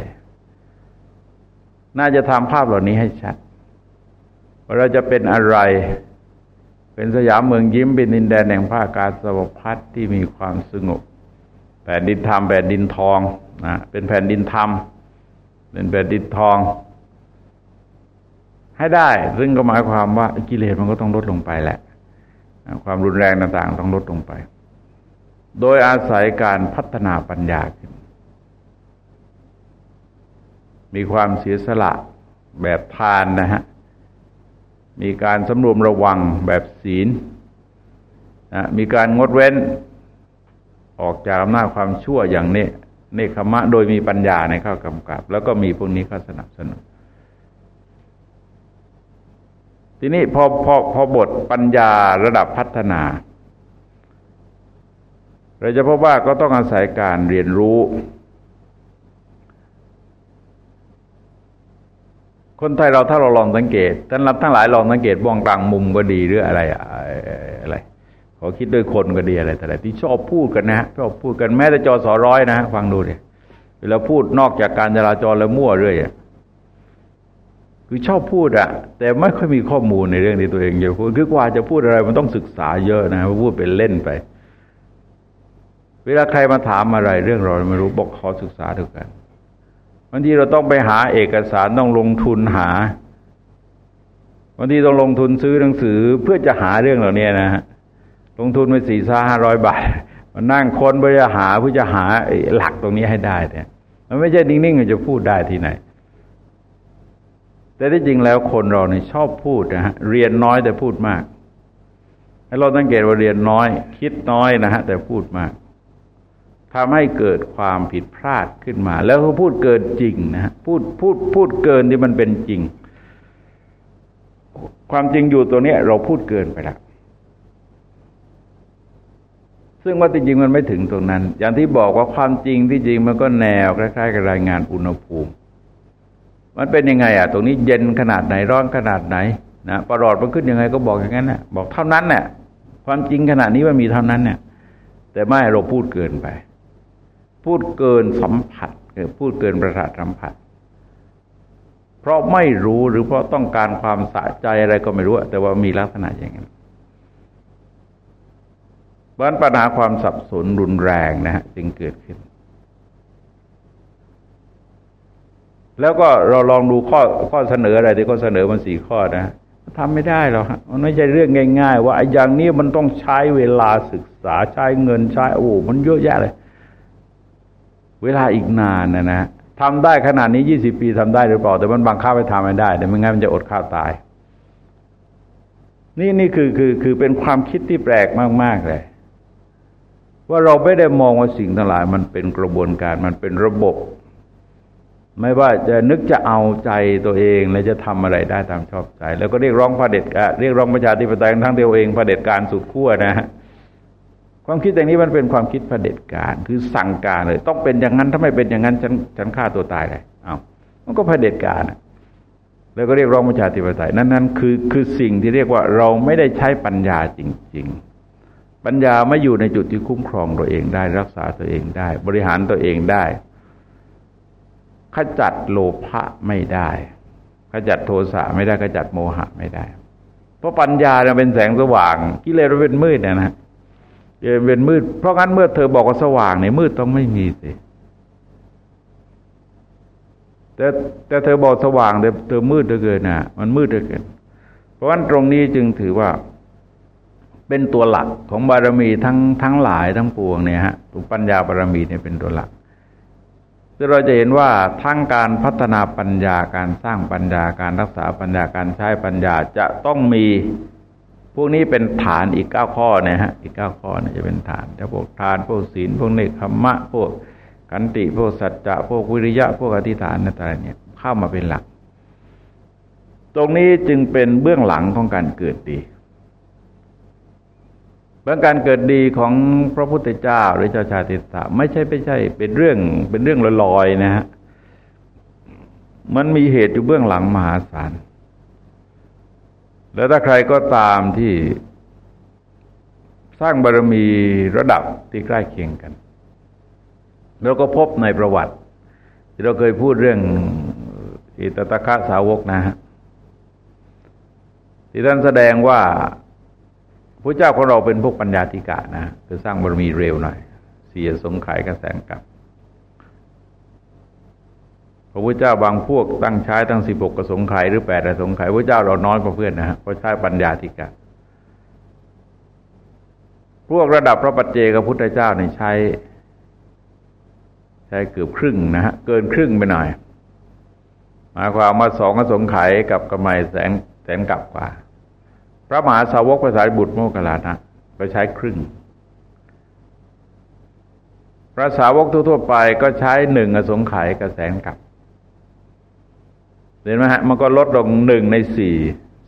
น่าจะทำภาพเหล่านี้ให้ชัดว่าเราจะเป็นอะไร เป็นสยามเมืองยิ้มเป็นดินแดนแห่งภาคกาสวพัฒที่มีความสงบแผ่นดินธรรมแผ่นดินทองนะเป็นแผ่นดินธรรมเป็นแผ่นดินทอง ให้ได้ ซึ่งก็หมายความว่ากิเลสมันก็ต้องลดลงไปแหละ ความรุนแรงต่างๆต้องลดลงไป โดยอาศัยการพัฒนาปัญญาขึ้น มีความเสียสละแบบทานนะฮะ มีการสำรวมระวังแบบศีลนะมีการงดเว้น ออกจากอำนาจความชั่วอย่างนี้เนคขมะโดยมีปัญญาในข้ากำกับ แล้วก็มีพวกนี้เข้าสนับสนุน ทีนี้พอพอพอบทปัญญาระดับพัฒนา เราจะพบว่าก็ต้องอาศัยการเรียนรู้ คนไทยเราถ้าเราลองสังเกตท่านรับทั้งหลายลองสังเกตบ้องกลางมุมก็ดีหรืออะไรอะไรขอคิดด้วยคนก็ดีอะไรแต่ละที่ชอบพูดกันนะชอบพูดกันแม้แต่จอสอร้อยนะ ฟังดูดิเวลาพูดนอกจากการจราจรแล้วมั่วเรื่อย คือชอบพูดอะแต่ไม่ค่อยมีข้อมูลในเรื่องที่ตัวเองอยากพูดคือกว่าจะพูดอะไรมันต้องศึกษาเยอะนะพูดเป็นเล่นไป เวลาใครมาถามอะไรเรื่องเราไม่รู้บอกขอศึกษาทุกกันบางทีเราต้องไปหาเอกสารต้องลงทุนหาบางทีต้องลงทุนซื้อหนังสือเพื่อจะหาเรื่องเหล่านี้นะฮะลงทุนไปสี่ซ่าห้าร้อยบาทมานั่งค้นเพื่อจะหาเพื่อจะหาหลักตรงนี้ให้ได้เนี่ยมันไม่ใช่นิ่งๆจะพูดได้ที่ไหน แต่ที่จริงแล้วคนเราเนี่ยชอบพูดนะฮะเรียนน้อยแต่พูดมากให้เราสังเกตว่าเรียนน้อย คิดน้อยนะฮะแต่พูดมากทำให้เกิดความผิดพลาดขึ้นมา แล้วก็พูดเกินจริงนะฮะพูดพูดพูดเกินที่มันเป็นจริง ความจริงอยู่ตัวเนี้ย เราพูดเกินไปแล้วซึ่งว่าจริงมันไม่ถึงตรงนั้น อย่างที่บอกว่าความจริงที่จริงมันก็แนวคล้ายๆกับรายงานอุณหภูมิ มันเป็นยังไงอะ ตรงนี้เย็นขนาดไหนร้อนขนาดไหนนะประหลอดมันขึ้นยังไงก็บอกอย่างนั้นน่ะบอกเท่านั้นเนี่ยความจริงขนาดนี้มันมีเท่านั้นเนี่ย แต่ไม่เราพูดเกินไป พูดเกินสัมผัสพูดเกินประสาทสัมผัส เพราะไม่รู้หรือเพราะต้องการความสะใจอะไรก็ไม่รู้แต่ว่ามีลักษณะอย่างนั้นบ้านปัญหาความสับสนรุนแรงนะฮะจึงเกิดขึ้น แล้วก็เราลองดูข้อข้อเสนออะไรที่เขาเสนอมันสี่ข้อนะทำไม่ได้หรอกมันไม่ใช่เรื่องง่าย ๆ ว่าอย่างนี้มันต้องใช้เวลาศึกษาใช้เงินใช้โอ้มันเยอะแยะเลย เวลาอีกนานนะนะทำได้ขนาดนี้ยี่สิบปีทำได้หรือเปล่า แต่มันบังคับไปทำไม่ได้แต่ไม่งั้นมันจะอดข้าวตาย นี่นี่คือคือคือเป็นความคิดที่แปลกมาก ๆ เลย ว่าเราไม่ได้มองว่าสิ่งทั้งหลาย มันเป็นกระบวนการมันเป็นระบบ ไม่ว่าจะนึกจะเอาใจตัวเองและจะทำอะไรได้ตามชอบใจ แล้วก็เรียกร้องพระเด็จการเรียกร้องประชาธิปไตยทั้งเดียวเองพระเด็จการสุดขั้วนะฮะความคิดอย่างนี้มันเป็นความคิดพระเด็จการคือสั่งการเลย ต้องเป็นอย่างนั้นถ้าไม่เป็นอย่างนั้นฉันฉันฆ่าตัวตายเลยเอามันก็พระเด็จการแล้วก็เรียกร้องประชาธิปไตยนั่นนั่นคือคือสิ่งที่เรียกว่าเราไม่ได้ใช้ปัญญาจริง ๆ ปัญญาไม่อยู่ในจุดที่คุ้มครองตัวเองได้รักษาตัวเองได้ บริหารตัวเองได้ ขจัดโลภะไม่ได้ ขจัดโทสะไม่ได้ขจัดโมหะไม่ได้ เพราะปัญญาเนี่ยเป็นแสงสว่างกิเลสเราเป็นมืดนะนะเป็นมืด เพราะงั้นเมื่อเธอบอกว่าสว่างในมืดต้องไม่มีสิแต่แต่เธอบอกสว่างแต่เธอมืดเหลือเกินนะมันมืดเหลือเกิน เพราะฉะนั้นตรงนี้จึงถือว่าเป็นตัวหลักของบารมีทั้งทั้งหลายทั้งปวงเนี่ยฮะตัวปัญญาบารมีเนี่ยเป็นตัวหลัก ซึ่งเราจะเห็นว่าทั้งการพัฒนาปัญญาการสร้างปัญญาการรักษาปัญญาการใช้ปัญญาจะต้องมี พวกนี้เป็นฐานอีกเก้าข้อเนี่ยฮะอีกเก้าข้อเนี่ยจะเป็นฐานจะพวกทานพวกศีลพวกเนคขมะ พวกกันติพวกสัจจะพวกวิริยะ พวกอธิษฐานอะไรเนี่ยเข้ามาเป็นหลัก ตรงนี้จึงเป็นเบื้องหลังของการเกิดดี เรื่องการเกิดดีของพระพุทธเจ้าหรือเจ้าชาติสาไม่ใช่ไม่ใช่ เป็นเรื่องเป็นเรื่องลอยๆนะฮะมันมีเหตุอยู่เบื้องหลังมหาศาลแล้วถ้าใครก็ตามที่สร้างบารมีระดับที่ใกล้เคียงกันเราก็พบในประวัติ ที่เราเคยพูดเรื่องอิตตะคะสาวกนะฮะที่ท่านแสดงว่า พระเจ้าของเราเป็นพวกปัญญาธิกะนะคือสร้างบารมีเร็วหน่อย เสียสงไขยกระแสงกับ พระพุทธเจ้าบางพวกตั้งใช้ตั้งสิบหกกระสงไขหรือแปดกระสงไขพระเจ้าเราน้อยกว่าเพื่อนนะฮะเพราะใช้ปัญญาธิกะ พวกระดับพระปัจเจกพุทธเจ้าเนี่ยใช้ ใช้เกือบครึ่งนะฮะเกินครึ่งไปหน่อยหมายความว่าสองกระสงไขกับกระไมแสงแสนกลับกว่า พระมหาสาวกภาษาบุตรโมกขลานะก็ใช้ครึ่ง พระสาวกทั่วๆไปก็ใช้หนึ่งอสงไขยกระแสนกับเห็นไหมฮะมันก็ลดลงหนึ่งในสี่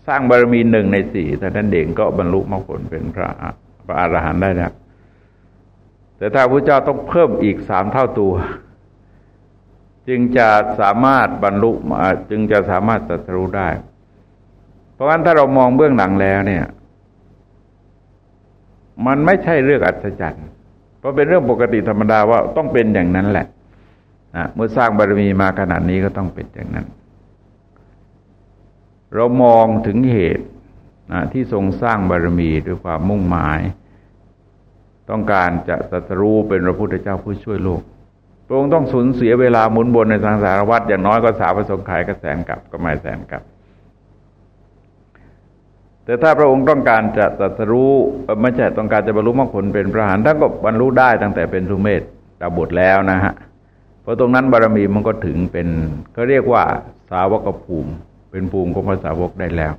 สร้างบารมีหนึ่งในสี่แต่ท่านเด่งก็บรรลุมรรคผลเป็นพระพระอรหันต์ได้นะแต่ถ้าพระเจ้าต้องเพิ่มอีกสามเท่าตัว จึงจะสามารถบรรลุจึงจะสามารถตรัสรู้ได้ เพราะฉะนั้นถ้าเรามองเบื้องหลังแล้วเนี่ย มันไม่ใช่เรื่องอัศจรรย์ เพราะเป็นเรื่องปกติธรรมดาว่าต้องเป็นอย่างนั้นแหละนะเมื่อสร้างบารมีมาขนาดนี้ก็ต้องเป็นอย่างนั้น เรามองถึงเหตุนะที่ทรงสร้างบารมีด้วยความมุ่งหมาย ต้องการจะตรัสรู้เป็นพระพุทธเจ้าผู้ช่วยโลกพระองค์ต้องสูญเสียเวลาหมุนบนในสังสารวัฏอย่างน้อยก็สาวประสงค์ขายกระแสนกับก็ไม่แสนกลับ แต่ถ้าพระองค์ต้องการจะตรัสรู้ไม่ใช่ต้องการจะบรรลุมรรคผลเป็นพระหานท่านก็บรรลุได้ตั้งแต่เป็นสุเมธดาบทแล้วนะฮะเพราะตรงนั้นบารมีมันก็ถึงเป็นก็เรียกว่าสาวกภูมิ เป็นภูมิของพระสาวกได้แล้ว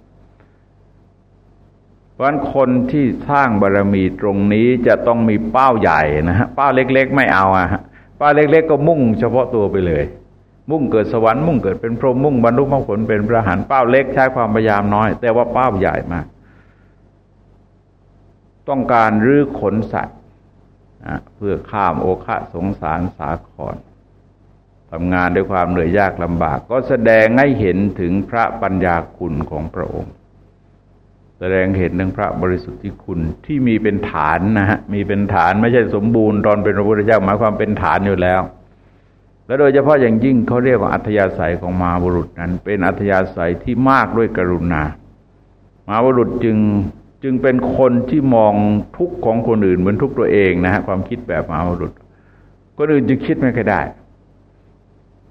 เพราะฉะนั้นคนที่สร้างบารมีตรงนี้จะต้องมีเป้าใหญ่นะฮะเป้าเล็ก ๆ ไม่เอาอะฮะเป้าเล็ก ๆ ก็มุ่งเฉพาะตัวไปเลย มุ่งเกิดสวรรค์มุ่งเกิดเป็นพรหมมุ่งบรรลุมรรคผลเป็นพระหันเป้าเล็กใช้ความพยายามน้อย แต่ว่าเป้าใหญ่มาก ต้องการรื้อขนสัตว์เพื่อข้ามโอคะสงสารสาครทำงานด้วยความเหนื่อยยากลำบาก ก็แสดงให้เห็นถึงพระปัญญาคุณของพระองค์ แสดงเห็นถึงพระบริสุทธิคุณที่มีเป็นฐานนะฮะมีเป็นฐานไม่ใช่สมบูรณ์ตอนเป็นพระพุทธเจ้าหมายความเป็นฐานอยู่แล้ว และโดยเฉพาะอย่างยิ่งเขาเรียกว่าอัธยาศัยของมาบุรุษนั้น เป็นอัธยาศัยที่มากด้วยกรุณา มาบุรุษจึงจึงเป็นคนที่มองทุกข์ของคนอื่นเหมือนทุกตัวเองนะฮะความคิดแบบมาบุรุษคนอื่นจะคิดไม่ค่อยได้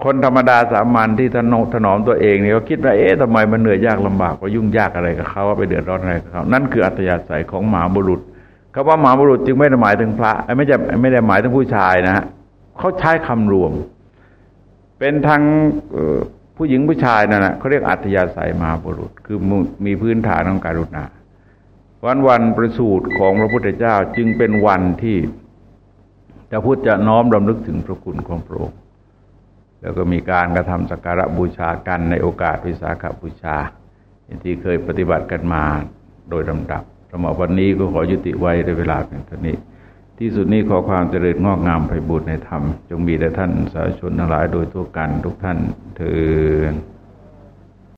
คนธรรมดาสามัญที่ถนถนอมตัวเองเนี่ยก็คิดว่าเอ๊ะทำไมมันเหนื่อยยากลำบากก็ยุ่งยากอะไรกับเขาว่าไปเดือดร้อนอะไรกับเขานั่นคืออัตยาศัยของหมาบุรุษคำว่าหมาบุรุษจึงไม่ได้หมายถึงพระไม่ใช่ไม่ได้หมายถึงผู้ชายนะฮะเขาใช้คำรวม เป็นทั้งผู้หญิงผู้ชายนั่นแหละเขาเรียกอัตยาศัยมาบุรุษ คือมีพื้นฐานของการุณา วันวันประสูติของพระพุทธเจ้าจึงเป็นวันที่จะพูดจะน้อมรำลึกถึงพระคุณของพระองค์แล้วก็มีการกระทำสักการะบูชากันในโอกาสวิสาขบูชาที่เคยปฏิบัติกันมาโดยลำดับสมหรับวันนี้ก็ขอยุติไว้ในเวลาเพียงเท่านี้ ที่สุดนี้ขอความเจริญงอกงามไปบุญในธรรม จงมีแด่ท่านสาธุชนทั้งหลายโดยทั่วกันทุกท่านเถิด